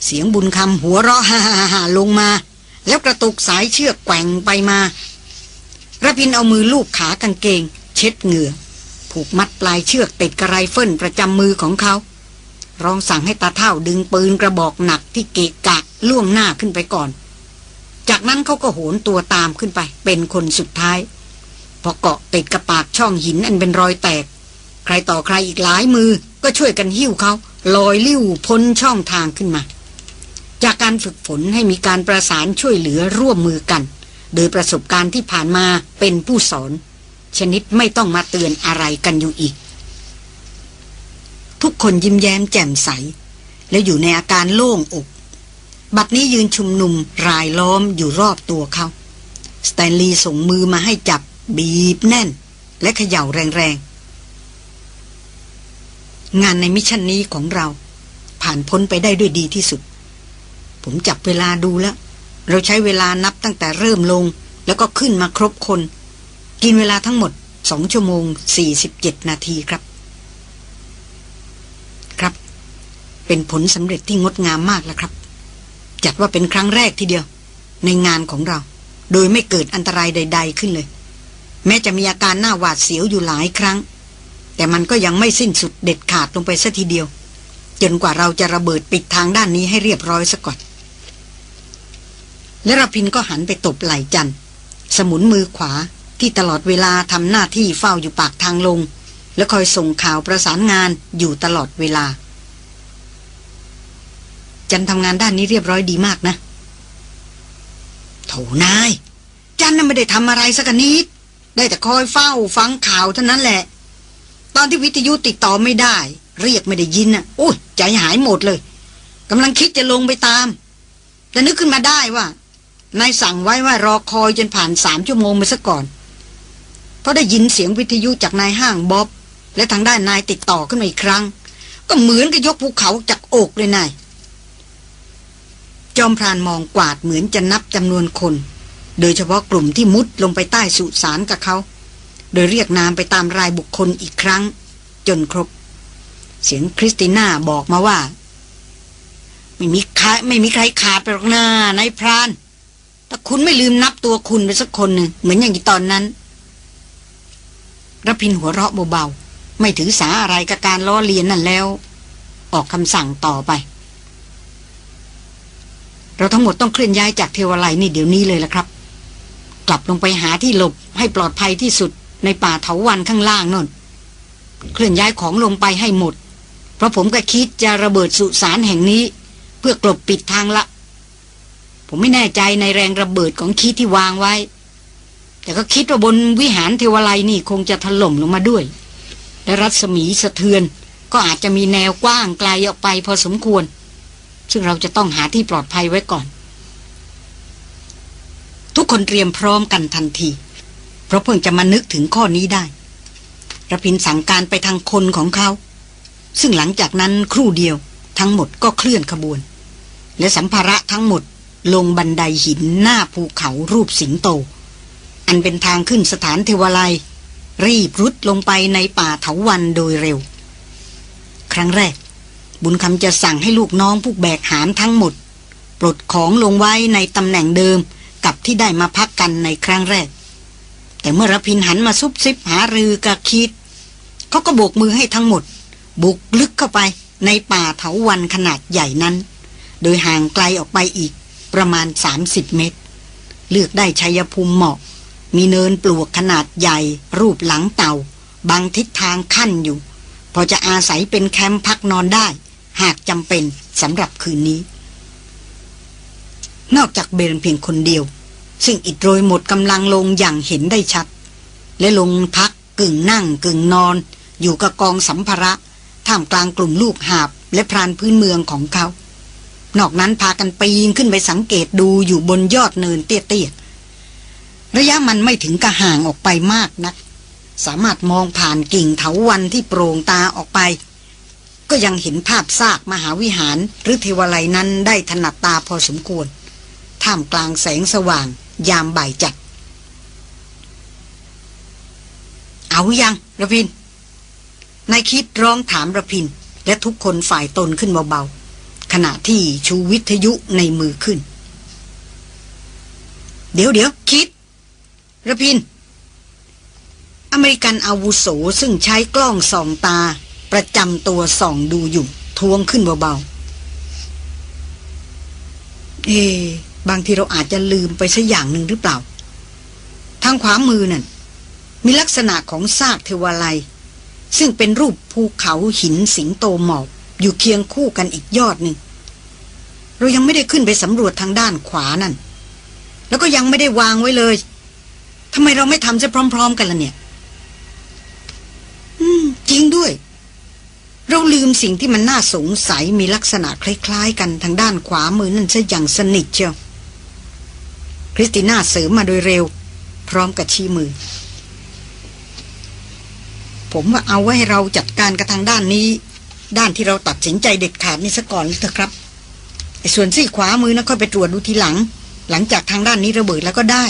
เสียงบุญคำหัวเราะฮ่าฮ่าลงมา แล้วกระตุกสายเชือกแกว่งไปมาระพินเอามือลูบขากางเกง เช็ดเหงื่อ ผูกมัดปลายเชือกติดกระไรเฟิลประจำมือของเขา ร้องสั่งให้ตาเท่าดึงปืนกระบอกหนักที่เกะกะล่วงหน้าขึ้นไปก่อน จากนั้นเขาก็โหนตัวตามขึ้นไป เป็นคนสุดท้าย พอเกาะติดกระปากช่องหินอันเป็นรอยแตก ใครต่อใครอีกหลายมือก็ช่วยกันหิ้วเขาลอยลิ้วพ้นช่องทางขึ้นมา จากการฝึกฝนให้มีการประสานช่วยเหลือร่วมมือกัน โดยประสบการณ์ที่ผ่านมาเป็นผู้สอน ชนิดไม่ต้องมาเตือนอะไรกันอยู่อีก ทุกคนยิ้มแย้มแจ่มใส และอยู่ในอาการโล่งอก บัดนี้ยืนชุมนุมรายล้อมอยู่รอบตัวเขา สแตนลีย์ส่งมือมาให้จับบีบแน่น และเขย่าแรงๆ งานใน mission นี้ของเรา ผ่านพ้นไปได้ด้วยดีที่สุด ผมจับเวลาดูแล้ว เราใช้เวลานับตั้งแต่เริ่มลง แล้วก็ขึ้นมาครบคน กินเวลาทั้งหมดสองชั่วโมงสี่สิบเจ็ดนาทีครับ ครับ เป็นผลสำเร็จที่งดงามมากแล้วครับ จัดว่าเป็นครั้งแรกทีเดียว ในงานของเรา โดยไม่เกิดอันตรายใด ๆ ขึ้นเลย แม้จะมีอาการหน้าหวาดเสียวอยู่หลายครั้ง แต่มันก็ยังไม่สิ้นสุดเด็ดขาดลงไปสัทีเดียว จนกว่าเราจะระเบิดปิดทางด้านนี้ให้เรียบร้อยซะก่อนและรพินก็หันไปตบไหล่จันสมุนมือขวาที่ตลอดเวลาทำหน้าที่เฝ้าอยู่ปากทางลง และคอยส่งข่าวประสานงานอยู่ตลอดเวลา จันทำงานด้านนี้เรียบร้อยดีมากนะโถนาย จันน่ะไม่ได้ทำอะไรสักนิด ได้แต่คอยเฝ้าฟังข่าวเท่านั้นแหละ ตอนที่วิทยุติดต่อไม่ได้ เรียกไม่ได้ยินน่ะโอ้ยใจหายหมดเลยกำลังคิดจะลงไปตาม แต่นึกขึ้นมาได้ว่านายสั่งไว้ว่ารอคอยจนผ่านสามชั่วโมงไปซะก่อน เพราะได้ยินเสียงวิทยุจากนายห้างบ๊อบ และทางด้านนายติดต่อขึ้นมาอีกครั้ง ก็เหมือนกับยกภูเขาจากอกเลยนาย จอมพรานมองกวาดเหมือนจะนับจำนวนคน โดยเฉพาะกลุ่มที่มุดลงไปใต้สุสานกับเขา โดยเรียกนามไปตามรายบุคคลอีกครั้ง จนครบ เสียงคริสติน่าบอกมาว่า ไม่มีใครไม่มีใครขาดไปหรอกนานายพรานแต่คุณไม่ลืมนับตัวคุณไปสักคนหนึ่งเหมือนอย่างที่ตอนนั้นรพินหัวเราะเบาๆ ไม่ถือสาอะไรกับการล้อเลียนนั่นแล้ว ออกคำสั่งต่อไป เราทั้งหมดต้องเคลื่อนย้ายจากเทวไลนี่เดี๋ยวนี้เลยละครับ กลับลงไปหาที่หลบให้ปลอดภัยที่สุดในป่าเถาวันข้างล่างนนเคลื่อนย้ายของลงไปให้หมด เพราะผมก็คิดจะระเบิดสุสานแห่งนี้ เพื่อกลบปิดทางละ ผมไม่แน่ใจในแรงระเบิดของคิดที่วางไว้ แต่ก็คิดว่าบนวิหารเทวไลนี่คงจะถล่มลงมาด้วย และรัศมีสะเทือนก็อาจจะมีแนวกว้างไกลออกไปพอสมควร ซึ่งเราจะต้องหาที่ปลอดภัยไว้ก่อน ทุกคนเตรียมพร้อมกันทันที เพราะเพิ่งจะมานึกถึงข้อนี้ได้ระพินสั่งการไปทางคนของเขา ซึ่งหลังจากนั้นครู่เดียวทั้งหมดก็เคลื่อนขบวน และสัมภาระทั้งหมดลงบันไดหินหน้าภูเขารูปสิงโต อันเป็นทางขึ้นสถานเทวไลรีบรุดลงไปในป่าเถาวันโดยเร็ว ครั้งแรก บุญคำจะสั่งให้ลูกน้องผู้แบกหามทั้งหมด ปลดของลงไว้ในตำแหน่งเดิมกับที่ได้มาพักกันในครั้งแรก แต่เมื่อรพินหันมาซุบซิบหารือกับคิด เขาก็โบกมือให้ทั้งหมด บุกลึกเข้าไปในป่าเถาวันขนาดใหญ่นั้น โดยห่างไกลออกไปอีกประมาณ 30 เมตร เลือกได้ชัยภูมิเหมาะ มีเนินปลวกขนาดใหญ่ รูปหลังเต่า บางทิศทางขั้นอยู่ พอจะอาศัยเป็นแคมป์พักนอนได้ หากจำเป็นสำหรับคืนนี้ นอกจากเบรนเพียงคนเดียว ซึ่งอิดโรยหมดกำลังลงอย่างเห็นได้ชัด และลงพักกึ่งนั่งกึ่งนอน อยู่กับกองสัมภาระท่ามกลางกลุ่มลูกหาบและพรานพื้นเมืองของเขา นอกนั้นพากันปีนขึ้นไปสังเกตดูอยู่บนยอดเนินเตี้ยๆ ระยะมันไม่ถึงกระห่างออกไปมากนัก สามารถมองผ่านกิ่งเถาวันที่โปร่งตาออกไป ก็ยังเห็นภาพซากมหาวิหารหรือเทวไลนั้นได้ถนัดตาพอสมควร ท่ามกลางแสงสว่าง ยามบ่ายจัด เอายังระพินนายคิดร้องถามระพิน และทุกคนฝ่ายตนขึ้นเบาๆ ขณะที่ชูวิทยุในมือขึ้น เดี๋ยวเดี๋ยวคิดระพิน อเมริกันอาวุโสซึ่งใช้กล้องส่องตา ประจำตัวส่องดูอยู่ทวงขึ้นเบาๆ เอบางทีเราอาจจะลืมไปสักอย่างหนึ่งหรือเปล่า ทางขวามือนั่นมีลักษณะของซากเทวาลัย ซึ่งเป็นรูปภูเขาหินสิงโตหมอบอยู่เคียงคู่กันอีกยอดหนึ่ง เรายังไม่ได้ขึ้นไปสำรวจทางด้านขวานั่น แล้วก็ยังไม่ได้วางไว้เลยทำไมเราไม่ทำจะพร้อม ๆ กันล่ะเนี่ย อืม จริงด้วย เราลืมสิ่งที่มันน่าสงสัยมีลักษณะคล้ายๆ กันทางด้านขวามือนั่นซะอย่างสนิทเชียวคริสติน่าเสริมมาโดยเร็ว พร้อมกับชี้มือ ผมว่าเอาไว้ให้เราจัดการกับทางด้านนี้ ด้านที่เราตัดสินใจเด็ดขาดนี่ซะก่อนเถอะครับไอ้ส่วนซี่ขวามือนะค่อยไปตรวจดูทีหลัง หลังจากทางด้านนี้ระเบิดแล้วก็ได้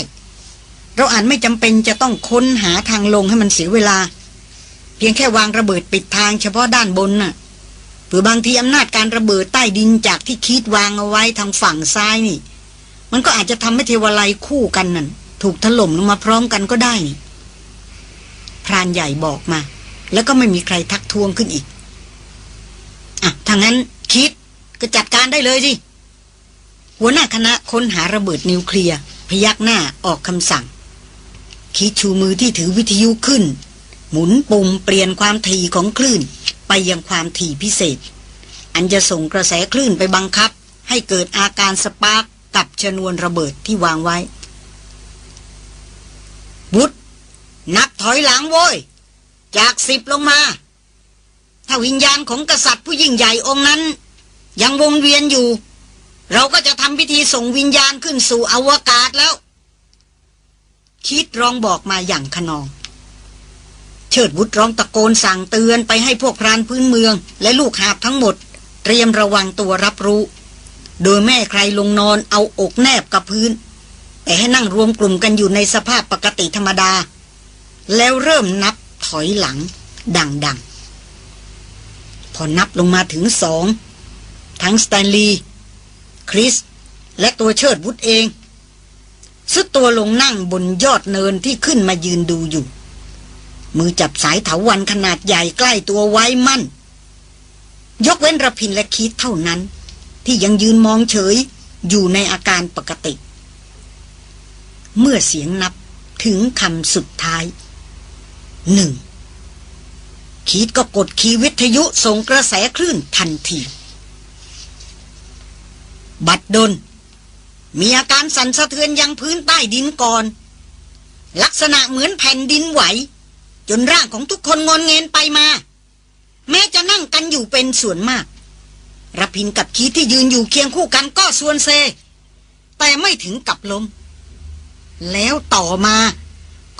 เราอาจไม่จำเป็นจะต้องค้นหาทางลงให้มันเสียเวลา เพียงแค่วางระเบิดปิดทางเฉพาะด้านบนน่ะเผื่อบางทีอำนาจการระเบิดใต้ดินจากที่คิดวางเอาไว้ทางฝั่งซ้ายนี่ มันก็อาจจะทำให้เทวไลคู่กันนั่นถูกถล่มลงมาพร้อมกันก็ได้นี่พรานใหญ่บอกมา แล้วก็ไม่มีใครทักท้วงขึ้นอีก อะถ้างั้นคิดก็จัดการได้เลยสิหัวหน้าคณะค้นหาระเบิดนิวเคลียร์พยักหน้าออกคำสั่ง คิดชูมือที่ถือวิทยุขึ้น หมุนปุ่มเปลี่ยนความถี่ของคลื่น ไปยังความถี่พิเศษ อันจะส่งกระแสคลื่นไปบังคับ ให้เกิดอาการสปาร์กกับชนวนระเบิดที่วางไว้ บุตรนับถอยหลังโว้ย จากสิบลงมา ถ้าวิญญาณของกษัตริย์ผู้ยิ่งใหญ่องค์นั้น ยังวงเวียนอยู่ เราก็จะทำพิธีส่งวิญญาณขึ้นสู่อวกาศแล้ว คิดรองบอกมาอย่างขนอง ชิดวุฒร้องตะโกนสั่งเตือนไปให้พวกพรานพื้นเมือง และลูกหาบทั้งหมด เตรียมระวังตัวรับรู้ โดยแม่ใครลงนอนเอาอกแนบกับพื้น แต่ให้นั่งรวมกลุ่มกันอยู่ในสภาพปกติธรรมดา แล้วเริ่มนับถอยหลัง ดังๆ พอนับลงมาถึงสอง ทั้งสแตนลีย์คริส และตัวเชิดวุฒเองสุดตัวลงนั่งบนยอดเนินที่ขึ้นมายืนดูอยู่ มือจับสายเถาวันขนาดใหญ่ใกล้ตัวไว้มั่น ยกเว้นระพินและคิดเท่านั้น ที่ยังยืนมองเฉยอยู่ในอาการปกติ เมื่อเสียงนับถึงคำสุดท้ายหนึ่งขีดก็กดคีย์วิทยุส่งกระแสคลื่นทันที บัดดล มีอาการสั่นสะเทือนยังพื้นใต้ดินก่อน ลักษณะเหมือนแผ่นดินไหว จนร่างของทุกคนงอนเงินไปมา แม้จะนั่งกันอยู่เป็นส่วนมากรพินกับขีที่ยืนอยู่เคียงคู่กันก็ส่วนเซ แต่ไม่ถึงกับลม แล้วต่อมา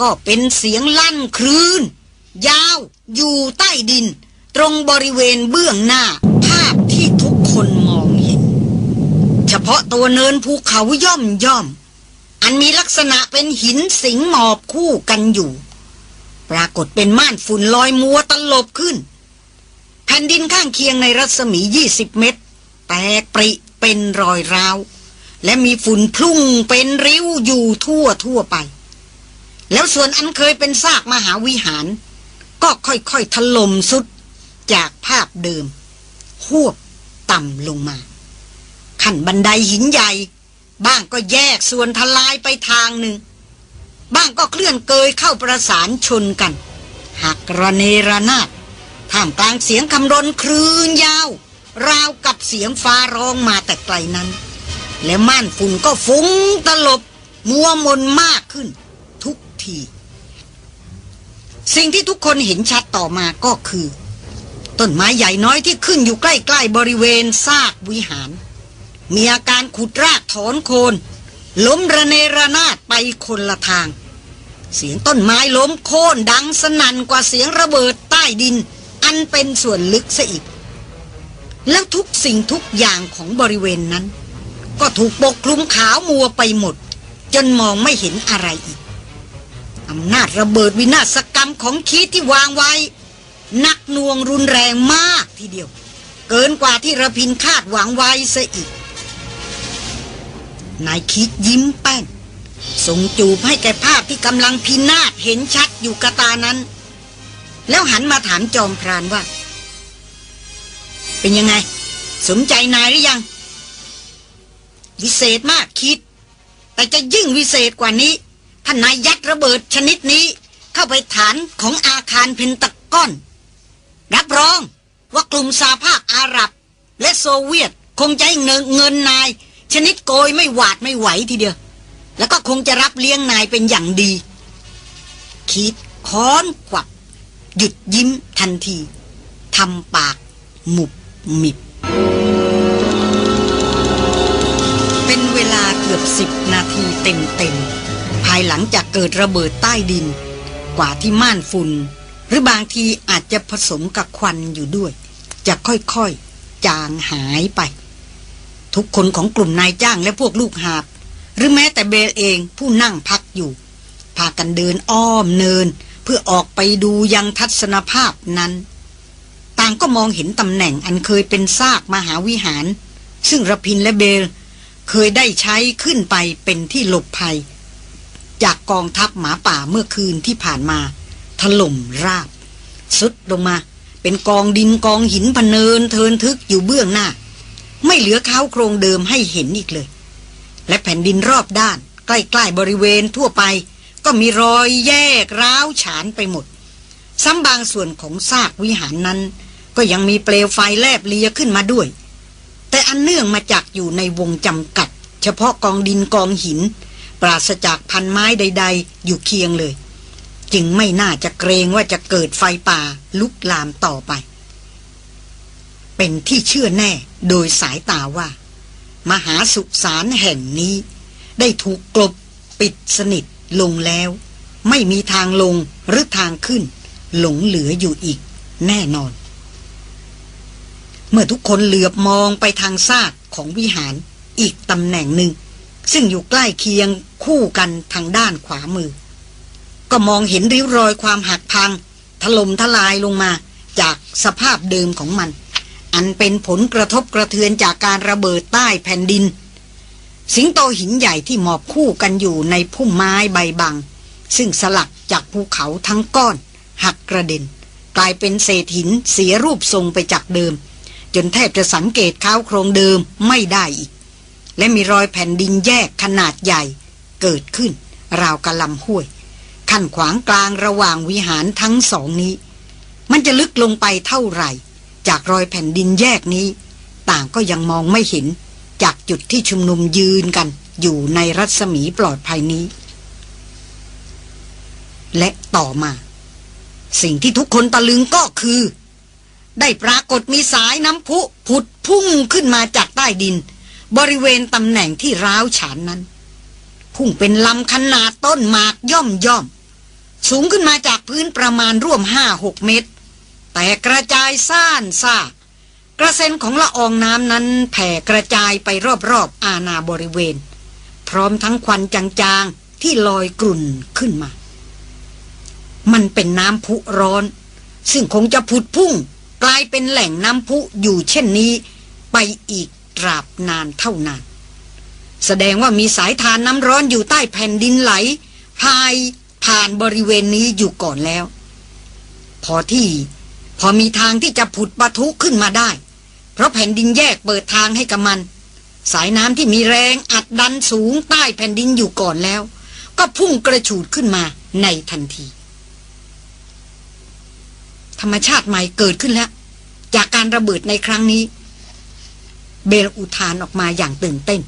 ก็เป็นเสียงลั่นคลื่น ยาว อยู่ใต้ดิน ตรงบริเวณเบื้องหน้า ภาพที่ทุกคนมองเห็น เฉพาะตัวเนินภูเขาย่อมย่อม อันมีลักษณะเป็นหินสิงหมอบคู่กันอยู่ ปรากฏเป็นม่านฝุ่นลอยมัวตลบขึ้น แผ่นดินข้างเคียงในรัศมี 20 เมตร แตกปริเป็นรอยร้าว และมีฝุ่นพุ่งเป็นริ้วอยู่ทั่วทั่วไป แล้วส่วนอันเคยเป็นซากมหาวิหาร ก็ค่อยๆถล่มสุดจากภาพเดิมหวบต่ำลงมาขั้นบันไดหินใหญ่ บ้างก็แยกส่วนทลายไปทางหนึ่ง บ้างก็เคลื่อนเกยเข้าประสานชนกัน หักระเนระนาดท่ามกลางเสียงคำรนครืนยาว ราวกับเสียงฟ้าร้องมาแต่ไกลนั้น และม่านฝุ่นก็ฟุ้งตลบ มัวมนมากขึ้น ทุกที สิ่งที่ทุกคนเห็นชัดต่อมาก็คือ ต้นไม้ใหญ่น้อยที่ขึ้นอยู่ใกล้ๆบริเวณซากวิหาร มีอาการขุดรากถอนโคน ล้มระเนระนาดไปคนละทาง เสียงต้นไม้ล้มโค่นดังสนั่นกว่าเสียงระเบิดใต้ดิน อันเป็นส่วนลึกซะอีก แล้วทุกสิ่งทุกอย่างของบริเวณนั้น ก็ถูกปกคลุมขาวมัวไปหมด จนมองไม่เห็นอะไรอีกอำนาจระเบิดวินาศกรรมของคีที่วางไว้หนักนวงรุนแรงมากทีเดียว เกินกว่าที่ระพินคาดหวังไว้ซะอีก นายคิดยิ้มแป้นส่งจูบให้แกภาพที่กำลังพินาศเห็นชัดอยู่กระตานั้น แล้วหันมาถามจอมพรานว่า เป็นยังไง สมใจนายหรือยัง วิเศษมากคิด แต่จะยิ่งวิเศษกว่านี้ท่านนายยัดระเบิดชนิดนี้ เข้าไปฐานของอาคารเพนตะก้อน รับรองว่ากลุ่มสาภาคอาหรับ และโซเวียตคงจะให้เงินเงินนาย ชนิดโกยไม่หวาดไม่ไหวทีเดียว แล้วก็คงจะรับเลี้ยงนายเป็นอย่างดี คิดค้อนขวับ หยุดยิ้มทันทีทำปากหมุบหมิบ เป็นเวลาเกือบสิบนาทีเต็มๆ ภายหลังจากเกิดระเบิดใต้ดิน กว่าที่ม่านฝุ่น หรือบางทีอาจจะผสมกับควันอยู่ด้วย จะค่อยๆ จางหายไป ทุกคนของกลุ่มนายจ้างและพวกลูกหาบ หรือแม้แต่เบลเองผู้นั่งพักอยู่ พากันเดินอ้อมเนิน เพื่อออกไปดูยังทัศนภาพนั้น ต่างก็มองเห็นตำแหน่งอันเคยเป็นซากมหาวิหาร ซึ่งระพินและเบล เคยได้ใช้ขึ้นไปเป็นที่หลบภัย จากกองทัพหมาป่าเมื่อคืนที่ผ่านมา ถล่มราบสุดลงมา เป็นกองดินกองหินพเนินเทินทึกอยู่เบื้องหน้า ไม่เหลือเขาโครงเดิมให้เห็นอีกเลย และแผ่นดินรอบด้าน ใกล้ๆบริเวณทั่วไป ก็มีรอยแยกร้าวฉานไปหมด ซ้ำบางส่วนของซากวิหารนั้น ก็ยังมีเปลวไฟแลบเลียขึ้นมาด้วย แต่อันเนื่องมาจากอยู่ในวงจำกัด เฉพาะกองดินกองหิน ปราศจากพันไม้ใด ๆ อยู่เคียงเลย จึงไม่น่าจะเกรงว่าจะเกิดไฟป่าลุกลามต่อไป เป็นที่เชื่อแน่โดยสายตาว่า มหาสุสานแห่งนี้ ได้ถูกกลบปิดสนิทลงแล้ว ไม่มีทางลงหรือทางขึ้น หลงเหลืออยู่อีกแน่นอน เมื่อทุกคนเหลือบมองไปทางซากของวิหารอีกตำแหน่งหนึ่ง ซึ่งอยู่ใกล้เคียงคู่กันทางด้านขวามือ ก็มองเห็นริ้วรอยความหักพัง ถล่มทลายลงมาจากสภาพเดิมของมัน อันเป็นผลกระทบกระเทือนจากการระเบิดใต้แผ่นดิน สิงโตหินใหญ่ที่หมอบคู่กันอยู่ในพุ่มไม้ใบบัง ซึ่งสลักจากภูเขาทั้งก้อน หักกระเด็น กลายเป็นเศษหินเสียรูปทรงไปจากเดิม จนแทบจะสังเกตข้าวโครงเดิมไม่ได้อีก และมีรอยแผ่นดินแยกขนาดใหญ่เกิดขึ้น ราวกะลำห้วยขั้นขวางกลางระหว่างวิหารทั้งสองนี้ มันจะลึกลงไปเท่าไหร่ จากรอยแผ่นดินแยกนี้ ต่างก็ยังมองไม่เห็น จากจุดที่ชุมนุมยืนกัน อยู่ในรัศมีปลอดภัยนี้ และต่อมา สิ่งที่ทุกคนตะลึงก็คือ ได้ปรากฏมีสายน้ำพุผุดพุ่งขึ้นมาจากใต้ดิน บริเวณตำแหน่งที่ร้าวฉานนั้น พุ่งเป็นลำขนาดต้นหมากย่อมย่อม สูงขึ้นมาจากพื้นประมาณร่วมห้าหกเมตร แต่กระจายซ่านซ่ากระเซ็นของละอองน้ำนั้นแผ่กระจายไปรอบๆอาณาบริเวณ พร้อมทั้งควันจางๆที่ลอยกลุ่นขึ้นมา มันเป็นน้ำพุร้อน ซึ่งคงจะผุดพุ่ง กลายเป็นแหล่งน้ำพุอยู่เช่นนี้ ไปอีกตราบนานเท่านาน แสดงว่ามีสายทานน้ำร้อนอยู่ใต้แผ่นดินไหลพายผ่านบริเวณนี้อยู่ก่อนแล้ว พอที่ พอมีทางที่จะผุดปะทุขึ้นมาได้ เพราะแผ่นดินแยกเปิดทางให้กับมัน สายน้ำที่มีแรงอัดดันสูงใต้แผ่นดินอยู่ก่อนแล้ว ก็พุ่งกระฉูดขึ้นมาในทันที ธรรมชาติใหม่เกิดขึ้นแล้ว จากการระเบิดในครั้งนี้ เบลอุทานออกมาอย่างตื่นเต้น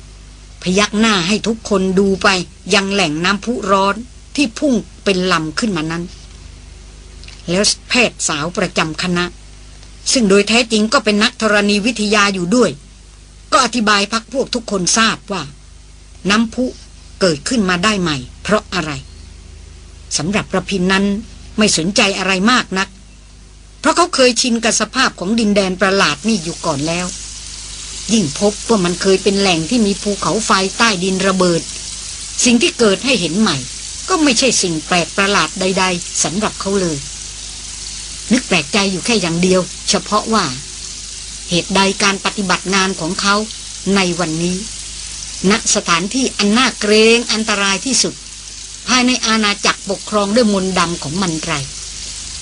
พยักหน้าให้ทุกคนดูไปยังแหล่งน้ำพุร้อนที่พุ่งเป็นลำขึ้นมานั้น แล้วแพทย์สาวประจำคณะ ซึ่งโดยแท้จริงก็เป็นนักธรณีวิทยาอยู่ด้วย ก็อธิบายพักพวกทุกคนทราบว่า น้ำพุเกิดขึ้นมาได้ใหม่ เพราะอะไรสำหรับประพินนั้นไม่สนใจอะไรมากนัก เพราะเขาเคยชินกับสภาพของดินแดนประหลาดนี่อยู่ก่อนแล้ว ยิ่งพบว่ามันเคยเป็นแหล่งที่มีภูเขาไฟใต้ดินระเบิด สิ่งที่เกิดให้เห็นใหม่ ก็ไม่ใช่สิ่งแปลกประหลาดใด ๆสำหรับเขาเลย นึกแปลกใจอยู่แค่อย่างเดียว เฉพาะว่า เหตุใดการปฏิบัติงานของเขาในวันนี้ณสถานที่อันน่าเกรงอันตรายที่สุด ภายในอาณาจักรปกครองด้วยมนต์ดำของมันไร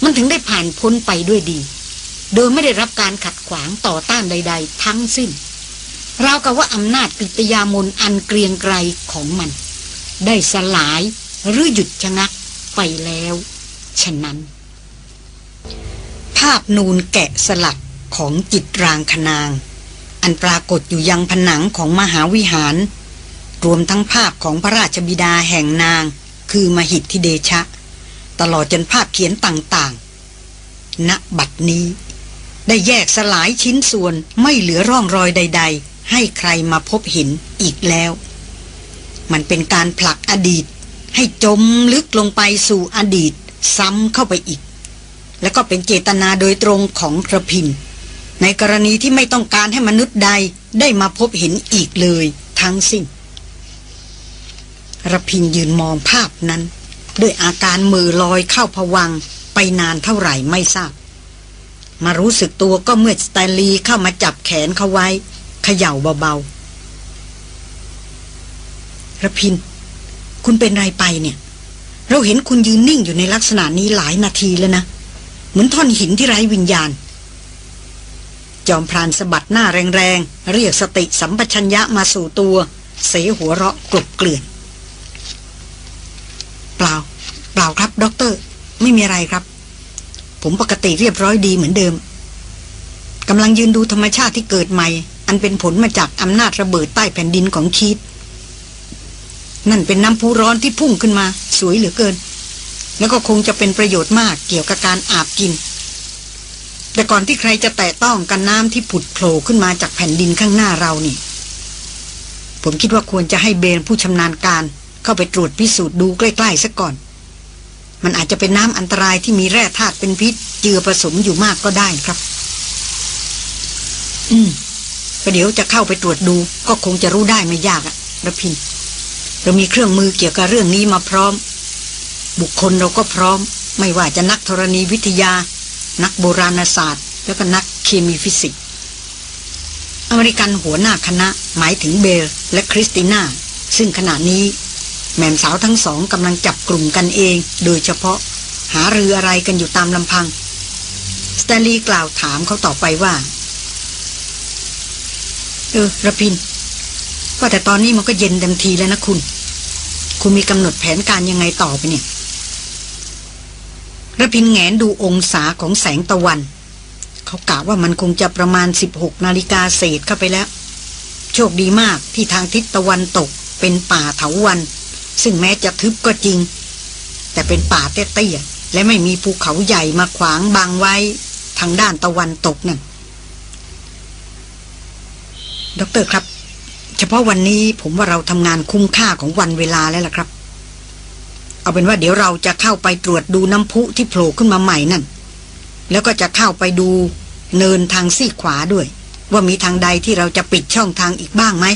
มันถึงได้ผ่านพ้นไปด้วยดี โดยไม่ได้รับการขัดขวางต่อต้านใด ๆ ทั้งสิ้นราวกับว่าอำนาจกิตยามนอันเกรียงไกรของมัน ได้สลายหรือหยุดชะงักไปแล้ว ฉะนั้นาพนูนแกะสลักของจิตรางคนาง อันปรากฏอยู่ยังผนังของมหาวิหาร รวมทั้งภาพของพระราชบิดาแห่งนาง คือมหิทธิเดชะ ตลอดจนภาพเขียนต่างๆ ณบัดนี้ ได้แยกสลายชิ้นส่วนไม่เหลือร่องรอยใด ๆ ให้ใครมาพบเห็นอีกแล้ว มันเป็นการผลักอดีต ให้จมลึกลงไปสู่อดีตซ้ำเข้าไปอีก แล้วก็เป็นเจตนาโดยตรงของกระพินในกรณีที่ไม่ต้องการให้มนุษย์ใดได้มาพบเห็นอีกเลยทั้งสิ้นระพินยืนมองภาพนั้น ด้วยอาการมือลอยเข้าผวังไปนานเท่าไหร่ไม่ทราบ มารู้สึกตัวก็เมื่อสแตนลีย์เข้ามาจับแขนเขาไว้เขย่าเบาๆระพิน คุณเป็นไรไปเนี่ย เราเห็นคุณยืนนิ่งอยู่ในลักษณะนี้หลายนาทีแล้วนะ เหมือนท่อนหินที่ไร้วิญญาณ จอมพรานสะบัดหน้าแรงๆ เรียกสติสัมปชัญญะมาสู่ตัว เสหัวเราะกลบเกลื่อน เปล่า เปล่าครับ ด็อกเตอร์ ไม่มีอะไรครับ ผมปกติเรียบร้อยดีเหมือนเดิมกำลังยืนดูธรรมชาติที่เกิดใหม่ อันเป็นผลมาจากอำนาจระเบิดใต้แผ่นดินของคีดนั่นเป็นน้ำพุร้อนที่พุ่งขึ้นมา สวยเหลือเกิน แล้วก็คงจะเป็นประโยชน์มากเกี่ยวกับการอาบกิน แต่ก่อนที่ใครจะแตะต้องกันน้ำที่ผุดโผล่ขึ้นมาจากแผ่นดินข้างหน้าเรานี่ ผมคิดว่าควรจะให้เบนผู้ชำนาญการ เข้าไปตรวจพิสูจน์ดูใกล้ๆซะก่อน มันอาจจะเป็นน้ำอันตรายที่มีแร่ธาตุเป็นพิษ เจือผสมอยู่มากก็ได้ครับ อืมประเดี๋ยวจะเข้าไปตรวจดูก็คงจะรู้ได้ไม่ยากอะระพิน เรามีเครื่องมือเกี่ยวกับเรื่องนี้มาพร้อม บุคคลเราก็พร้อม ไม่ว่าจะนักธรณีวิทยา นักโบราณศาสตร์ แล้วก็นักเคมีฟิสิกส์อเมริกันหัวหน้าคณะหมายถึงเบลและคริสติน่า ซึ่งขณะนี้ แหม่มสาวทั้งสองกำลังจับกลุ่มกันเอง โดยเฉพาะหารืออะไรกันอยู่ตามลำพัง สแตนลีย์กล่าวถามเขาต่อไปว่า เออระพิน ว่าแต่ตอนนี้มันก็เย็นเต็มทีแล้วนะคุณ คุณมีกำหนดแผนการยังไงต่อไปเนี่ย ระพินแหงนดูองศาของแสงตะวัน เขากะว่ามันคงจะประมาณ 16 นาฬิกาเศษเข้าไปแล้ว โชคดีมากที่ทางทิศตะวันตกเป็นป่าเถาวัน ซึ่งแม้จะทึบก็จริง แต่เป็นป่าเตี้ยๆและไม่มีภูเขาใหญ่มาขวางบังไว้ทางด้านตะวันตกนั่นดรครับ เฉพาะวันนี้ผมว่าเราทำงานคุ้มค่าของวันเวลาแล้วล่ะครับ เอาเป็นว่าเดี๋ยวเราจะเข้าไปตรวจดูน้ำพุที่โผล่ขึ้นมาใหม่นั่น แล้วก็จะเข้าไปดูเนินทางซีขวาด้วย ว่ามีทางใดที่เราจะปิดช่องทางอีกบ้างไหม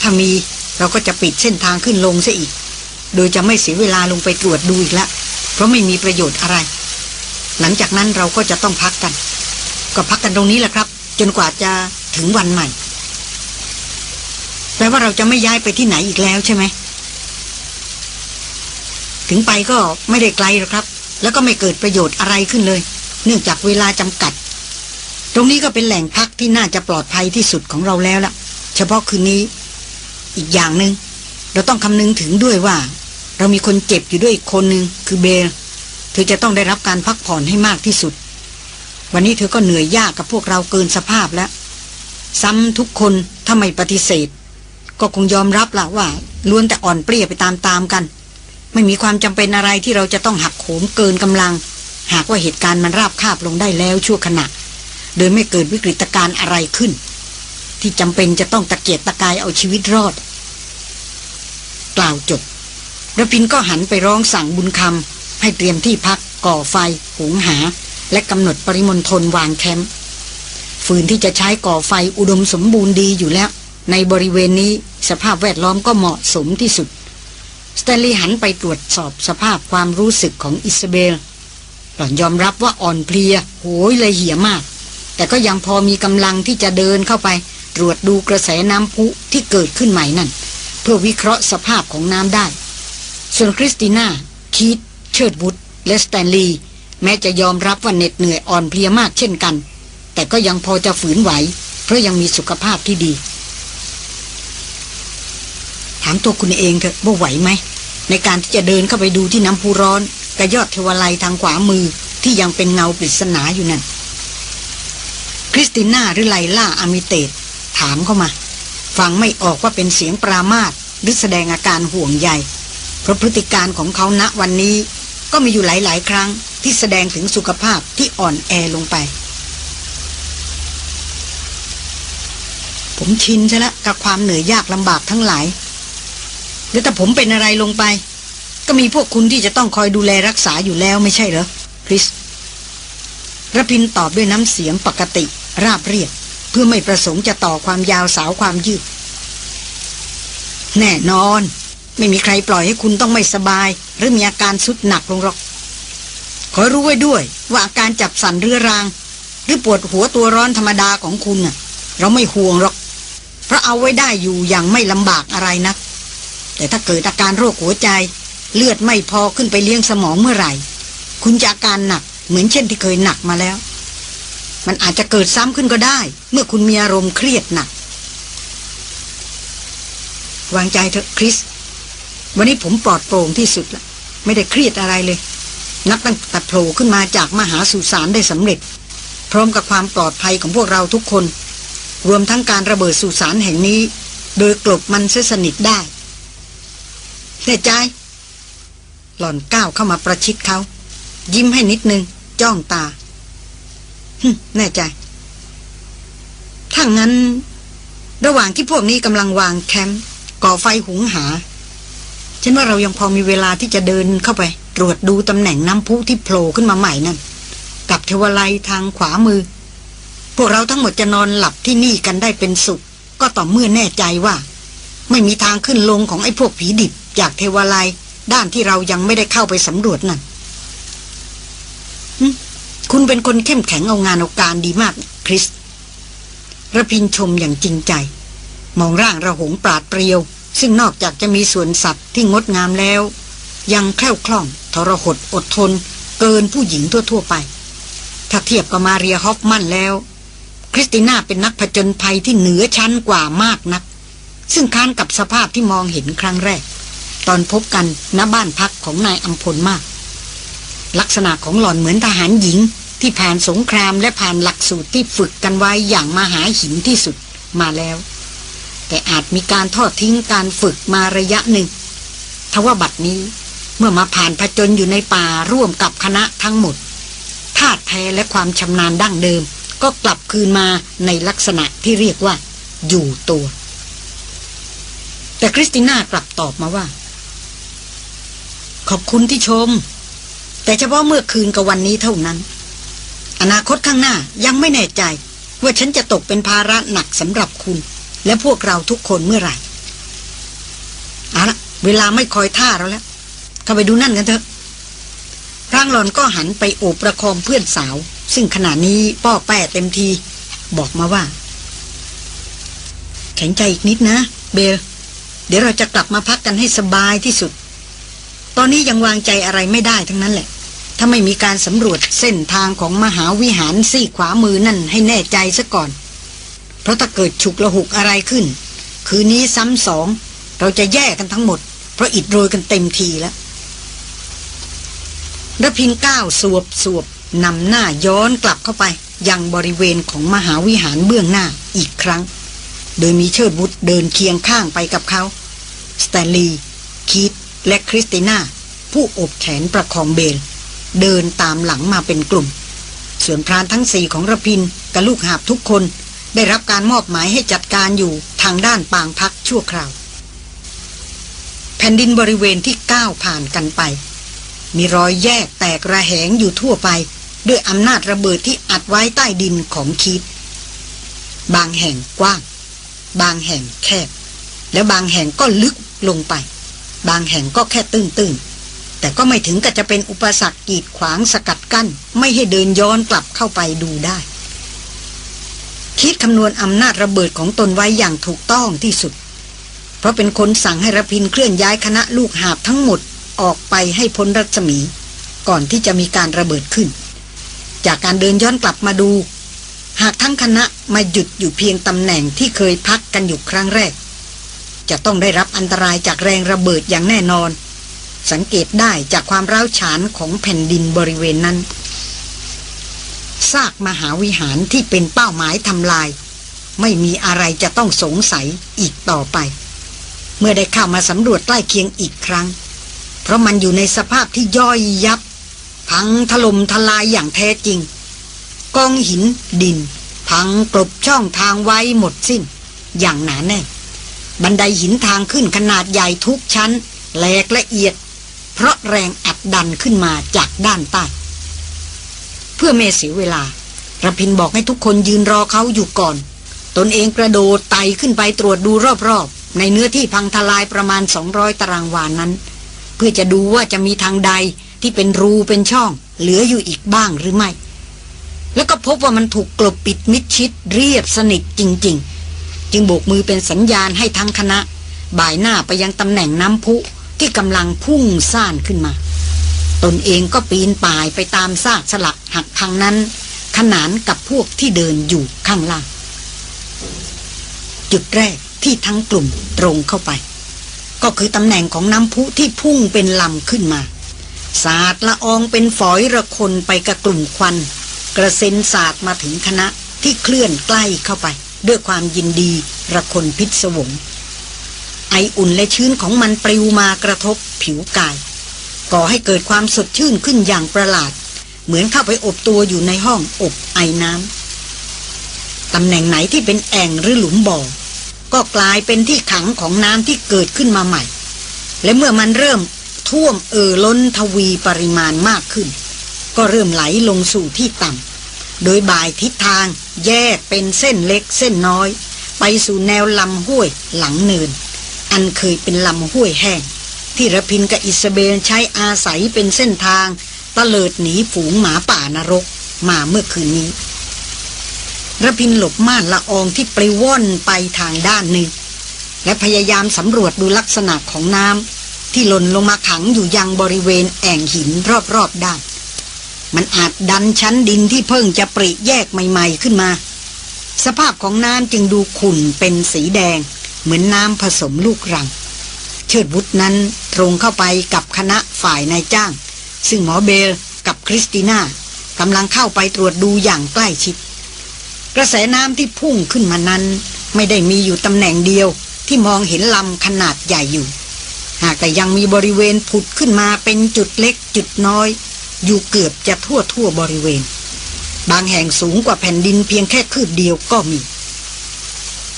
ถ้ามีเราก็จะปิดเส้นทางขึ้นลงซะอีก โดยจะไม่เสียเวลาลงไปตรวจดูอีกแล้วเพราะไม่มีประโยชน์อะไร หลังจากนั้นเราก็จะต้องพักกัน ก็พักกันตรงนี้แหละครับ จนกว่าจะถึงวันใหม่แปลว่าเราจะไม่ย้ายไปที่ไหนอีกแล้วใช่ไหม ถึงไปก็ไม่ได้ไกลหรอกครับ แล้วก็ไม่เกิดประโยชน์อะไรขึ้นเลย เนื่องจากเวลาจำกัด ตรงนี้ก็เป็นแหล่งพักที่น่าจะปลอดภัยที่สุดของเราแล้วล่ะ เฉพาะคืนนี้ อีกอย่างหนึง่งเราต้องคำนึงถึงด้วยว่า เรามีคนเจ็บอยู่ด้วยอีกคนหนึ่งคือเบลเธอจะต้องได้รับการพักผ่อนให้มากที่สุด วันนี้เธอก็เหนื่อยยากกับพวกเราเกินสภาพแล้ว ซ้ำทุกคนถ้าไม่ปฏิเสธ ก็คงยอมรับละว่าล้วนแต่อ่อนเปรี้ยไปตามๆกัน ไม่มีความจำเป็นอะไรที่เราจะต้องหักโหมเกินกำลัง หากว่าเหตุการณ์มันราบคาบลงได้แล้วชั่วขณะ โดยไม่เกิดวิกฤตการณ์อะไรขึ้น ที่จำเป็นจะต้องตะเกียกตะกายเอาชีวิตรอด กล่าวจบระพินก็หันไปร้องสั่งบุญคำให้เตรียมที่พักก่อไฟหุงหา และกำหนดปริมณฑลวางแคมป์ฟืนที่จะใช้ก่อไฟอุดมสมบูรณ์ดีอยู่แล้ว ในบริเวณนี้สภาพแวดล้อมก็เหมาะสมที่สุด สแตนลีย์หันไปตรวจสอบสภาพความรู้สึกของอิสซาเบล หล่อนยอมรับว่าอ่อนเพลีย โหยละเหี่ยมาก แต่ก็ยังพอมีกำลังที่จะเดินเข้าไป ตรวจดูกระแสน้ำพุที่เกิดขึ้นใหม่นั่น เพื่อวิเคราะห์สภาพของน้ำได้ ส่วนคริสติน่า คีตเชิดบุตรและสแตนลีย์แม้จะยอมรับว่าเหน็ดเหนื่อยอ่อนเพลียมากเช่นกัน แต่ก็ยังพอจะฝืนไหว เพราะยังมีสุขภาพที่ดีามตัวคุณเองเถอะว่าไหวไหม ในการที่จะเดินเข้าไปดูที่น้ำพุร้อนกระยอดเทวาลัยทางขวามือที่ยังเป็นเงาปริศนาอยู่นั่น คริสติน่าหรือไลล่าอามิเตตถามเข้ามา ฟังไม่ออกว่าเป็นเสียงปรามาสหรือแสดงอาการห่วงใยเพราะพฤติการของเขาณวันนี้ ก็มีอยู่หลาย ๆ ครั้งที่แสดงถึงสุขภาพที่อ่อนแอลงไป ผมชินใช่ละกับความเหนื่อยยากลำบากทั้งหลาย แล้วถ้าผมเป็นอะไรลงไป ก็มีพวกคุณที่จะต้องคอยดูแลรักษาอยู่แล้วไม่ใช่เหรอคริสระพินตอบด้วยน้ำเสียงปกติ ราบเรียบ เพื่อไม่ประสงค์จะต่อความยาวสาวความยืด แน่นอน ไม่มีใครปล่อยให้คุณต้องไม่สบาย หรือมีอาการสุดหนักลงหรอก ขอรู้ไว้ด้วยว่าอาการจับสันเรื้อรัง หรือปวดหัวตัวร้อนธรรมดาของคุณน่ะ เราไม่ห่วงหรอก เพราะเอาไว้ได้อยู่อย่างไม่ลำบากอะไรนัก แต่ถ้าเกิดอาการโรคหัวใจ เลือดไม่พอขึ้นไปเลี้ยงสมองเมื่อไหร่ คุณจะอาการหนักเหมือนเช่นที่เคยหนักมาแล้ว มันอาจจะเกิดซ้ำขึ้นก็ได้ เมื่อคุณมีอารมณ์เครียดหนัก วางใจเถอะคริส วันนี้ผมปลอดโปร่งที่สุดละไม่ได้เครียดอะไรเลย นับตั้งแต่โผล่ขึ้นมาจากมหาสุสานได้สำเร็จ พร้อมกับความปลอดภัยของพวกเราทุกคน รวมทั้งการระเบิดสุสานแห่งนี้ โดยกลบมันเสสนิทได้ แน่ใจ หล่อนก้าวเข้ามาประชิดเขา ยิ้มให้นิดนึง จ้องตาฮึแน่ใจ ถ้างั้น ระหว่างที่พวกนี้กำลังวางแคมป์ก่อไฟหุงหา ฉันว่าเรายังพอมีเวลาที่จะเดินเข้าไป ตรวจดูตำแหน่งน้ำพุที่โผล่ขึ้นมาใหม่นั่น กับเทวาลัยทางขวามือ พวกเราทั้งหมดจะนอนหลับที่นี่กันได้เป็นสุข ก็ต่อเมื่อแน่ใจว่า ไม่มีทางขึ้นลงของไอ้พวกผีดิบ จากเทวาลัยด้านที่เรายังไม่ได้เข้าไปสำรวจนั่นคุณเป็นคนเข้มแข็งเอางานเอาการดีมาก คริสระพินชมอย่างจริงใจ มองร่างระหงปราดเปรียว ซึ่งนอกจากจะมีส่วนสัตว์ที่งดงามแล้ว ยังแคล่วคล่อง ทรหดอดทน เกินผู้หญิงทั่ว ๆ ไป ถ้าเทียบกับมาเรียฮอฟมันแล้ว คริสติน่าเป็นนักผจญภัยที่เหนือชั้นกว่ามากนัก ซึ่งค้านกับสภาพที่มองเห็นครั้งแรก ตอนพบกันณบ้านพักของนายอัมพลมาก ลักษณะของหล่อนเหมือนทหารหญิง ที่ผ่านสงครามและผ่านหลักสูตรที่ฝึกกันไว้อย่างมหาหินที่สุดมาแล้ว แต่อาจมีการทอดทิ้งการฝึกมาระยะหนึ่งทว่าบัดนี้เมื่อมาผ่านผจญอยู่ในป่าร่วมกับคณะทั้งหมดธาตุแท้และความชำนาญดั้งเดิม ก็กลับคืนมาในลักษณะที่เรียกว่า อยู่ตัว แต่คริสติน่ากลับตอบมาว่า ขอบคุณที่ชม แต่เฉพาะเมื่อคืนกับวันนี้เท่านั้น อนาคตข้างหน้ายังไม่แน่ใจ ว่าฉันจะตกเป็นภาระหนักสำหรับคุณ และพวกเราทุกคนเมื่อไหร่เอาละเวลาไม่คอยท่าเราแล้ว เข้าไปดูนั่นกันเถอะร่างหลอนก็หันไปโอบประคองเพื่อนสาว ซึ่งขณะนี้ป้อแป้เต็มที บอกมาว่า แข็งใจอีกนิดนะ เบล เดี๋ยวเราจะกลับมาพักกันให้สบายที่สุด ตอนนี้ยังวางใจอะไรไม่ได้ทั้งนั้นแหละ ถ้าไม่มีการสำรวจเส้นทางของมหาวิหารซี่ขวามือนั่นให้แน่ใจซะก่อน เพราะถ้าเกิดฉุกละหุกอะไรขึ้น คืนนี้ซ้ำสอง เราจะแย่กันทั้งหมด เพราะอิดโรยกันเต็มทีแล้วระพินก้าวสวบสวบนำหน้าย้อนกลับเข้าไป ยังบริเวณของมหาวิหารเบื้องหน้าอีกครั้ง โดยมีเชิดบุตรเดินเคียงข้างไปกับเขา สแตนลีย์คีต และคริสติน่า ผู้โอบแขนประคองเบล เดินตามหลังมาเป็นกลุ่ม ส่วนพรานทั้งสี่ของระพินกับลูกหาบทุกคน ได้รับการมอบหมายให้จัดการอยู่ทางด้านปางพักชั่วคราว แผ่นดินบริเวณที่ก้าวผ่านกันไป มีรอยแยกแตกระแหงอยู่ทั่วไป ด้วยอำนาจระเบิดที่อัดไว้ใต้ดินของคีดบางแห่งกว้าง บางแห่งแคบ และบางแห่งก็ลึกลงไป บางแห่งก็แค่ตื้นๆ แต่ก็ไม่ถึงกับจะเป็นอุปสรรคกีดขวางสกัดกั้น ไม่ให้เดินย้อนกลับเข้าไปดูได้ คิดคำนวณอำนาจระเบิดของตนไว้อย่างถูกต้องที่สุด เพราะเป็นคนสั่งให้ระพินเคลื่อนย้ายคณะลูกหาบทั้งหมดออกไปให้พ้นรัศมี ก่อนที่จะมีการระเบิดขึ้น จากการเดินย้อนกลับมาดู หากทั้งคณะมาหยุดอยู่เพียงตำแหน่งที่เคยพักกันอยู่ครั้งแรก จะต้องได้รับอันตรายจากแรงระเบิดอย่างแน่นอน สังเกตได้จากความร้าวฉานของแผ่นดินบริเวณนั้นซากมหาวิหารที่เป็นเป้าหมายทำลาย ไม่มีอะไรจะต้องสงสัยอีกต่อไป เมื่อได้เข้ามาสำรวจใกล้เคียงอีกครั้ง เพราะมันอยู่ในสภาพที่ย่อยยับ พังถล่มทลายอย่างแท้จริง กองหินดิน พังกลบช่องทางไว้หมดสิ้น อย่างหนาแน่น บันไดหินทางขึ้นขนาดใหญ่ทุกชั้นแหลกละเอียด เพราะแรงอัดดันขึ้นมาจากด้านใต้ เพื่อเมเสียเวลาระพินบอกให้ทุกคนยืนรอเขาอยู่ก่อน ตนเองกระโดดไต่ขึ้นไปตรวจดูรอบๆ ในเนื้อที่พังทลายประมาณ 200 ตารางวานนั้น เพื่อจะดูว่าจะมีทางใดที่เป็นรูเป็นช่อง เหลืออยู่อีกบ้างหรือไม่ แล้วก็พบว่ามันถูกกลบปิดมิดชิดเรียบสนิทจริง ๆ จึงโบกมือเป็นสัญญาณให้ทั้งคณะ บ่ายหน้าไปยังตำแหน่งน้ำพุที่กำลังพุ่งซ่านขึ้นมา ตนเองก็ปีนป่ายไปตามซากสลักหักพังนั้น ขนานกับพวกที่เดินอยู่ข้างล่าง จุดแรกที่ทั้งกลุ่มตรงเข้าไป ก็คือตำแหน่งของน้ำพุที่พุ่งเป็นลำขึ้นมา สาดละอองเป็นฝอยระคนไปกับกลุ่มควัน กระเซ็นสาดมาถึงคณะที่เคลื่อนใกล้เข้าไป ด้วยความยินดีระคนพิศวง ไออุ่นและชื้นของมันปลิวมากระทบผิวกาย ก่อให้เกิดความสดชื่นขึ้นอย่างประหลาด เหมือนเข้าไปอบตัวอยู่ในห้องอบไอน้ำตำแหน่งไหนที่เป็นแอ่งหรือหลุมบ่อ ก็กลายเป็นที่ขังของน้ำที่เกิดขึ้นมาใหม่ และเมื่อมันเริ่มท่วมเอ่อล้นทวีปริมาณมากขึ้น ก็เริ่มไหลลงสู่ที่ต่ำโดยบ่ายทิศทาง แยกเป็นเส้นเล็กเส้นน้อย ไปสู่แนวลำห้วยหลังเนิน อันเคยเป็นลำห้วยแห้ง ที่ระพินกับอิสเบลใช้อาศัยเป็นเส้นทางตะเลิดหนีฝูงหมาป่านรกมาเมื่อคืนนี้ระพินหลบม่านละอองที่ปลิวว่อนไปทางด้านหนึ่ง และพยายามสำรวจดูลักษณะของน้ำที่หล่นลงมาขังอยู่ยังบริเวณแอ่งหินรอบๆด้าน มันอาจดันชั้นดินที่เพิ่งจะปริแยกใหม่ ๆขึ้นมา สภาพของน้ำจึงดูขุ่นเป็นสีแดง เหมือนน้ำผสมลูกรัง เชิดวุฒนั้นตรงเข้าไปกับคณะฝ่ายนายจ้าง ซึ่งหมอเบลกับคริสติน่ากำลังเข้าไปตรวจดูอย่างใกล้ชิด กระแสน้ำที่พุ่งขึ้นมานั้น ไม่ได้มีอยู่ตำแหน่งเดียวที่มองเห็นลำขนาดใหญ่อยู่ หากแต่ยังมีบริเวณผุดขึ้นมาเป็นจุดเล็กจุดน้อย อยู่เกือบจะทั่วทั่วบริเวณ บางแห่งสูงกว่าแผ่นดินเพียงแค่คืบเดียวก็มี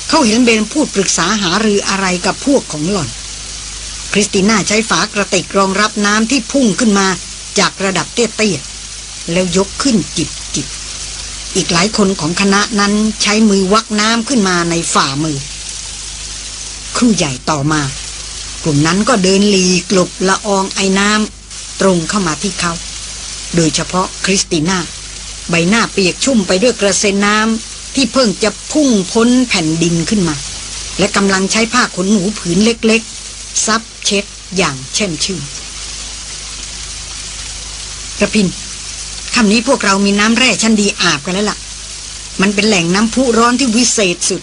เขาเห็นเบนพูดปรึกษาหารืออะไรกับพวกของหล่อน คริสติน่าใช้ฝากระติกรองรับน้ำที่พุ่งขึ้นมาจากระดับเตี้ยๆแล้วยกขึ้นจิบจิบอีกหลายคนของคณะนั้นใช้มือวักน้ำขึ้นมาในฝ่ามือ ครูใหญ่ต่อมา กลุ่มนั้นก็เดินหลีกลบละอองไอ้น้ำตรงเข้ามาที่เขา โดยเฉพาะคริสติน่า ใบหน้าเปียกชุ่มไปด้วยกระเซ็นน้ำที่เพิ่งจะพุ่งพ้นแผ่นดินขึ้นมา และกำลังใช้ผ้าขนหนูผืนเล็กๆ ซับเช็ดอย่างเช่มชื่นกระพินคำนี้พวกเรามีน้ำแร่ชั้นดีอาบกันแล้วล่ะ มันเป็นแหล่งน้ำพุร้อนที่วิเศษสุด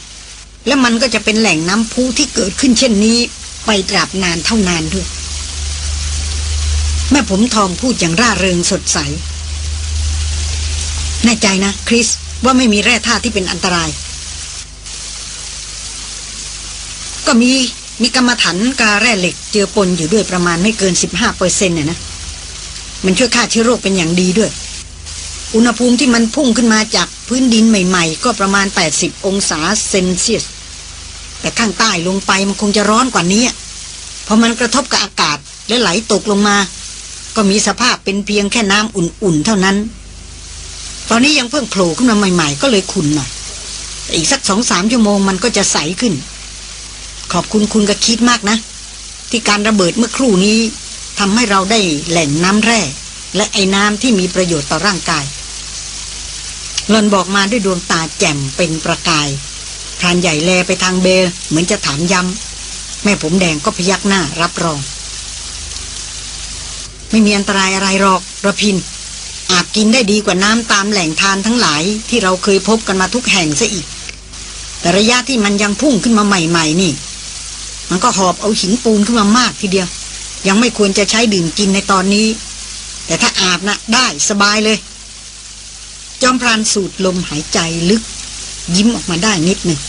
และมันก็จะเป็นแหล่งน้ำพุที่เกิดขึ้นเช่นนี้ ไปตราบนานเท่านานด้วย แม่ผมทองพูดอย่างร่าเริงสดใส แน่ใจนะคริสว่าไม่มีแร่ธาตุที่เป็นอันตราย ก็มีมีกรรมฐานกาแร่เหล็กเจือปนอยู่ด้วยประมาณไม่เกิน 15เปอร์เซ็นต์น่ะนะ มันช่วยฆ่าเชื้อโรคเป็นอย่างดีด้วย อุณหภูมิที่มันพุ่งขึ้นมาจากพื้นดินใหม่ๆ ก็ประมาณ 80 องศาเซนเซียส แต่ข้างใต้ลงไปมันคงจะร้อนกว่านี้พอมันกระทบกับอากาศและไหลตกลงมา ก็มีสภาพเป็นเพียงแค่น้ำอุ่นๆเท่านั้น ตอนนี้ยังเพิ่งโผล่ขึ้นมาใหม่ๆ ก็เลยขุ่นหน่อยแต่อีกสักสองสามชั่วโมงมันก็จะใสขึ้น ขอบคุณคุณกระคิดมากนะ ที่การระเบิดเมื่อครู่นี้ทำให้เราได้แหล่งน้ำแร่ และไอ้น้ำที่มีประโยชน์ต่อร่างกายหลอนบอกมาด้วยดวงตาแจ่มเป็นประกายพรานใหญ่แลไปทางเบลเหมือนจะถามย้ำแม่ผมแดงก็พยักหน้ารับรอง ไม่มีอันตรายอะไรหรอกระพิน อาจกินได้ดีกว่าน้ำตามแหล่งทานทั้งหลายที่เราเคยพบกันมาทุกแห่งซะอีก แต่ระยะที่มันยังพุ่งขึ้นมาใหม่ ๆ นี่ มันก็หอบเอาหินปูนขึ้นมามากทีเดียว ยังไม่ควรจะใช้ดื่มกินในตอนนี้ แต่ถ้าอาบนะได้สบายเลย จอมพรานสูดลมหายใจลึก ยิ้มออกมาได้นิดหนึ่ง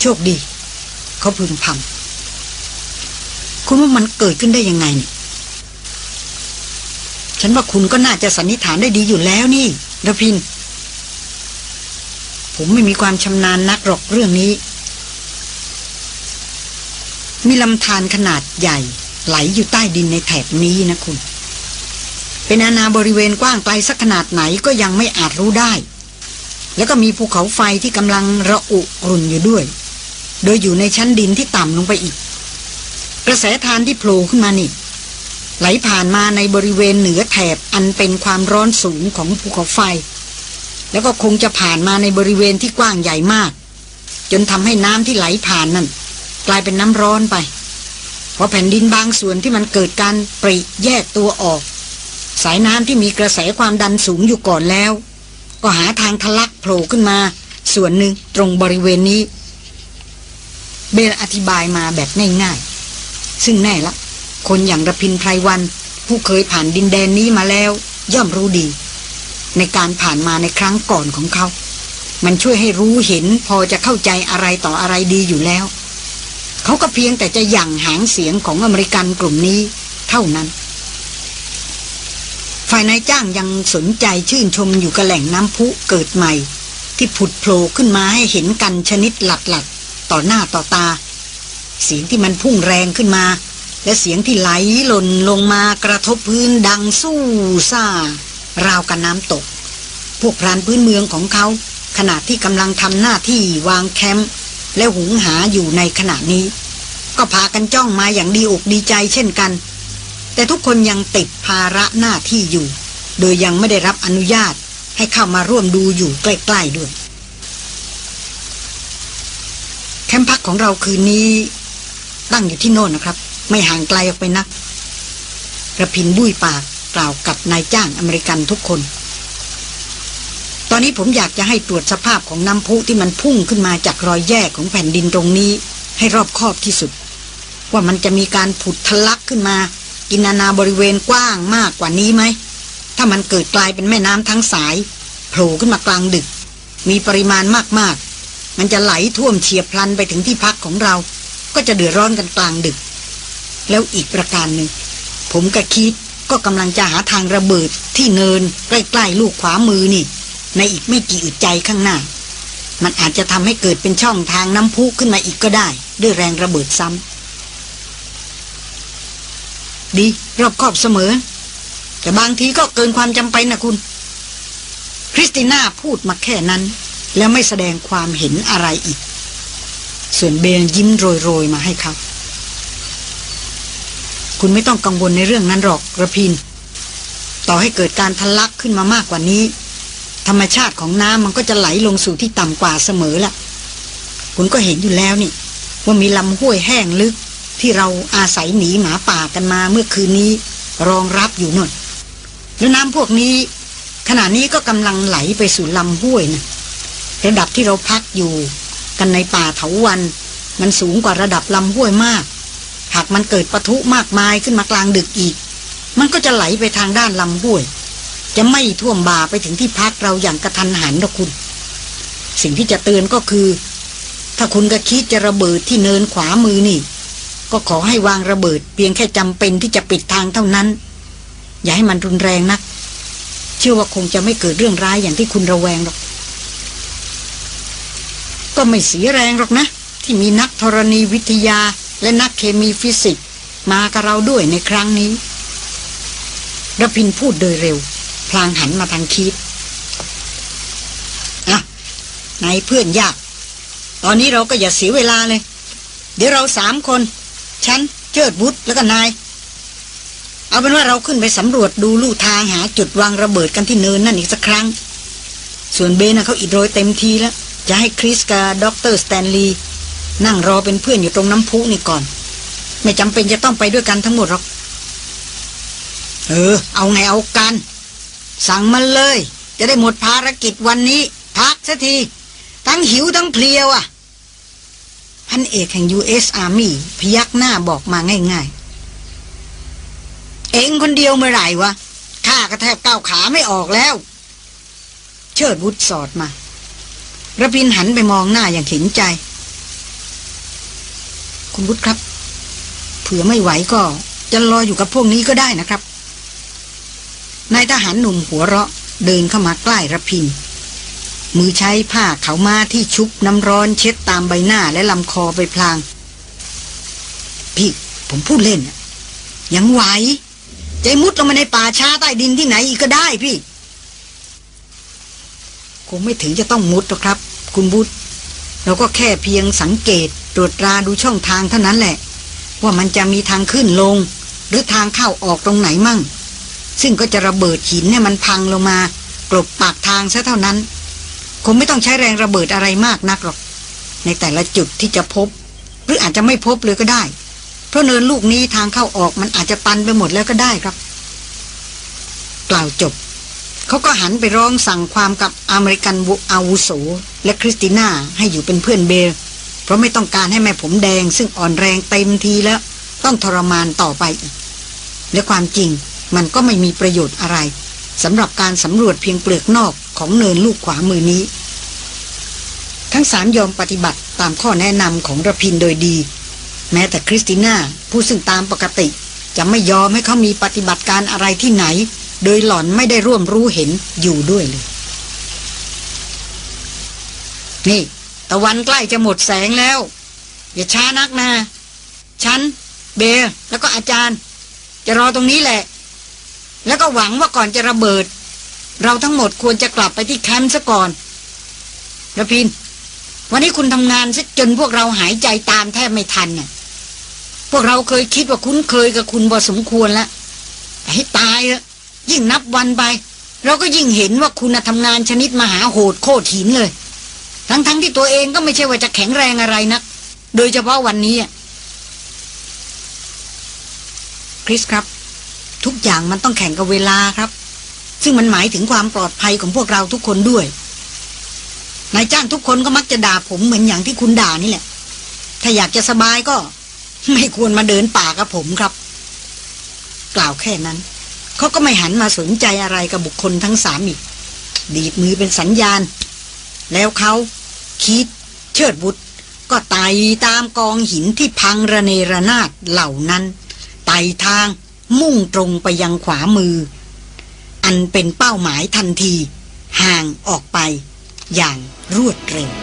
โชคดี เขาพึมพำคุณว่ามันเกิดขึ้นได้ยังไงเนี่ย ฉันว่าคุณก็น่าจะสันนิษฐานได้ดีอยู่แล้วนี่ระพิน ผมไม่มีความชำนาญนักหรอกเรื่องนี้ มีลำธารขนาดใหญ่ ไหลอยู่ใต้ดินในแถบนี้นะคุณ เป็นอาณาบริเวณกว้างไกลสักขนาดไหนก็ยังไม่อาจรู้ได้ แล้วก็มีภูเขาไฟที่กำลังระอุรุนอยู่ด้วย โดยอยู่ในชั้นดินที่ต่ำลงไปอีก กระแสทานที่โผล่ขึ้นมานี่ ไหลผ่านมาในบริเวณเหนือแถบอันเป็นความร้อนสูงของภูเขาไฟ แล้วก็คงจะผ่านมาในบริเวณที่กว้างใหญ่มาก จนทำให้น้ำที่ไหลผ่านนั่นกลายเป็นน้ำร้อนไปเพราะแผ่นดินบางส่วนที่มันเกิดการปริแยกตัวออก สายน้ำที่มีกระแสความดันสูงอยู่ก่อนแล้ว ก็หาทางทะลักโผล่ขึ้นมา ส่วนหนึ่งตรงบริเวณนี้ เบลอธิบายมาแบบง่ายๆซึ่งแน่ละ คนอย่างระพินไพรวัน ผู้เคยผ่านดินแดนนี้มาแล้ว ย่อมรู้ดี ในการผ่านมาในครั้งก่อนของเขา มันช่วยให้รู้เห็นพอจะเข้าใจอะไรต่ออะไรดีอยู่แล้ว เขาก็เพียงแต่จะยั่งหางเสียงของอเมริกันกลุ่มนี้ เท่านั้น ฝ่ายนายจ้างยังสนใจชื่นชมอยู่กับแหล่งน้ำพุเกิดใหม่ ที่ผุดโผล่ขึ้นมาให้เห็นกันชนิดหลัดหลัดๆต่อหน้าต่อตา เสียงที่มันพุ่งแรงขึ้นมา และเสียงที่ไหลหล่นลงมากระทบพื้นดังสู้ซ่า ราวกับน้ำตก พวกพรานพื้นเมืองของเขา ขณะที่กำลังทำหน้าที่วางแคมป์และหุงหาอยู่ในขณะนี้ ก็พากันจ้องมาอย่างดีอกดีใจเช่นกัน แต่ทุกคนยังติดภาระหน้าที่อยู่ โดยยังไม่ได้รับอนุญาตให้เข้ามาร่วมดูอยู่ใกล้ๆด้วย แคมป์พักของเราคืนนี้ตั้งอยู่ที่โน่นนะครับ ไม่ห่างไกลออกไปนักกระพินบุ้ยปากกล่าวกับนายจ้างอเมริกันทุกคน ตอนนี้ผมอยากจะให้ตรวจสภาพของน้ำพุที่มันพุ่งขึ้นมาจากรอยแยกของแผ่นดินตรงนี้ ให้รอบคอบที่สุด ว่ามันจะมีการผุดทะลักขึ้นมากินนานาบริเวณกว้างมากกว่านี้ไหม ถ้ามันเกิดกลายเป็นแม่น้ำทั้งสายโผล่ขึ้นมากลางดึก มีปริมาณมากๆ มันจะไหลท่วมเฉียบพลันไปถึงที่พักของเรา ก็จะเดือดร้อนกันกลางดึก แล้วอีกประการหนึ่ง ผมกับคิดก็กำลังจะหาทางระเบิดที่เนินใกล้ ๆ ลูกขวามือนี่ ในอีกไม่กี่อึดใจข้างหน้า มันอาจจะทำให้เกิดเป็นช่องทางน้ำพุขึ้นมาอีกก็ได้ ด้วยแรงระเบิดซ้ำดีรอบคอบเสมอ แต่บางทีก็เกินความจำเป็นนะคุณ คริสติน่าพูดมาแค่นั้น แล้วไม่แสดงความเห็นอะไรอีก ส่วนเบลยิ้มโรย ๆ มาให้เขา คุณไม่ต้องกังวลในเรื่องนั้นหรอกระพิน ต่อให้เกิดการทะลักขึ้นมามากกว่านี้ ธรรมชาติของน้ำมันก็จะไหลลงสู่ที่ต่ำกว่าเสมอละคุณก็เห็นอยู่แล้วนี่ ว่ามีลำห้วยแห้งลึก ที่เราอาศัยหนีหมาป่ากันมาเมื่อคืนนี้ รองรับอยู่น่นแล้วน้ำพวกนี้ ขณะนี้ก็กำลังไหลไปสู่ลำห้วยนะระดับที่เราพักอยู่ กันในป่าเถาวัน มันสูงกว่าระดับลำห้วยมาก หากมันเกิดปะทุมากมายขึ้นมากลางดึกอีก มันก็จะไหลไปทางด้านลำห้วย จะไม่ท่วมบ่าไปถึงที่พักเราอย่างกระทันหันหรอกคุณ สิ่งที่จะเตือนก็คือ ถ้าคุณก็คิดจะระเบิดที่เนินขวามือนี่ ก็ขอให้วางระเบิด เพียงแค่จำเป็นที่จะปิดทางเท่านั้น อย่าให้มันรุนแรงนัก เชื่อว่าคงจะไม่เกิดเรื่องร้ายอย่างที่คุณระแวงหรอก ก็ไม่เสียแรงหรอกนะ ที่มีนักธรณีวิทยา และนักเคมีฟิสิกส์มากับเราด้วยในครั้งนี้ระพินพูดโดยเร็ว พลางหันมาทางคีต เอานายเพื่อนยาก ตอนนี้เราก็อย่าเสียเวลาเลย เดี๋ยวเราสามคน ฉัน เชิดบุตรแล้วก็นาย เอาเป็นว่าเราขึ้นไปสำรวจดูลู่ทางหาจุดวางระเบิดกันที่เนินนั่นอีกสักครั้ง ส่วนเบลน่ะเขาอิดโรยเต็มทีแล้ว จะให้คริสกับด็อกเตอร์สแตนลีย์ นั่งรอเป็นเพื่อนอยู่ตรงน้ำพุนี่ก่อน ไม่จำเป็นจะต้องไปด้วยกันทั้งหมดหรอก เออ เอาไงเอากัน สั่งมันเลย จะได้หมดภารกิจวันนี้ พักสักที ทั้งหิวทั้งเพลียวอะ่ะ พันเอกแห่ง U.S. Army พยักหน้าบอกมาง่ายๆ เองคนเดียวเมื่อไหร่วะข้าก็แทบก้าวขาไม่ออกแล้ว เชิดวุฒสอดมาระพินหันไปมองหน้าอย่างเห็นใจ คุณวุฒครับ เผื่อไม่ไหวก็จะรออยู่กับพวกนี้ก็ได้นะครับ นายทหารหนุ่มหัวเราะเดินเข้ามาใกล้ระพิน มือใช้ผ้าเขามาที่ชุบน้ำร้อนเช็ดตามใบหน้าและลำคอไปพลาง พี่ผมพูดเล่นน่ะยังไหว ใจมุดลงมาในป่าช้าใต้ดินที่ไหนอีกก็ได้พี่ คงไม่ถึงจะต้องมุดหรอกครับ คุณบุตรเราก็แค่เพียงสังเกต ตรวจตราดูช่องทางเท่านั้นแหละ ว่ามันจะมีทางขึ้นลง หรือทางเข้าออกตรงไหนมั่ง ซึ่งก็จะระเบิดหินให้มันพังลงมากลบปากทางซะเท่านั้น คงไม่ต้องใช้แรงระเบิดอะไรมากนักหรอก ในแต่ละจุดที่จะพบ หรืออาจจะไม่พบเลยก็ได้ เพราะเนินลูกนี้ทางเข้าออกมันอาจจะตันไปหมดแล้วก็ได้ครับ กล่าวจบเขาก็หันไปร้องสั่งความกับอเมริกันอาวุโส และคริสติน่าให้อยู่เป็นเพื่อนเบล เพราะไม่ต้องการให้แม่ผมแดง ซึ่งอ่อนแรงเต็มทีแล้ว ต้องทรมานต่อไปอีก และความจริงมันก็ไม่มีประโยชน์อะไรสำหรับการสำรวจเพียงเปลือกนอกของเนินลูกขวามือนี้ ทั้งสามยอมปฏิบัติตามข้อแนะนำของระพินโดยดี แม้แต่คริสติน่าผู้ซึ่งตามปกติ จะไม่ยอมให้เขามีปฏิบัติการอะไรที่ไหน โดยหล่อนไม่ได้ร่วมรู้เห็นอยู่ด้วยเลย นี่ ตะวันใกล้จะหมดแสงแล้ว อย่าช้านักนะฉัน เบลแล้วก็อาจารย์ จะรอตรงนี้แหละ แล้วก็หวังว่าก่อนจะระเบิด เราทั้งหมดควรจะกลับไปที่แคมป์ซะก่อนระพิน วันนี้คุณทำงานซะจนพวกเราหายใจตามแทบไม่ทันน่ะพวกเราเคยคิดว่าคุ้นเคยกับคุณพอสมควรแล้วให้ตายแล้วยิ่งนับวันไป เราก็ยิ่งเห็นว่าคุณน่ะทำงานชนิดมหาโหดโคตรหินเลย ทั้งๆทที่ตัวเองก็ไม่ใช่ว่าจะแข็งแรงอะไรนะโดยเฉพาะวันนี้คริสครับ ทุกอย่างมันต้องแข่งกับเวลาครับ ซึ่งมันหมายถึงความปลอดภัยของพวกเราทุกคนด้วยนายจ้างทุกคนก็มักจะด่าผมเหมือนอย่างที่คุณด่านี่แหละ ถ้าอยากจะสบายก็ ไม่ควรมาเดินป่ากับผมครับ กล่าวแค่นั้น เขาก็ไม่หันมาสนใจอะไรกับบุคคลทั้งสามอีก ดีดมือเป็นสัญญาณ แล้วเขาคิดเชิดบุตรก็ไต่ตามกองหินที่พังระเนระนาดเหล่านั้น ไต่ทางมุ่งตรงไปยังขวามือ อันเป็นเป้าหมายทันที ห่างออกไปอย่างรวดเร็ว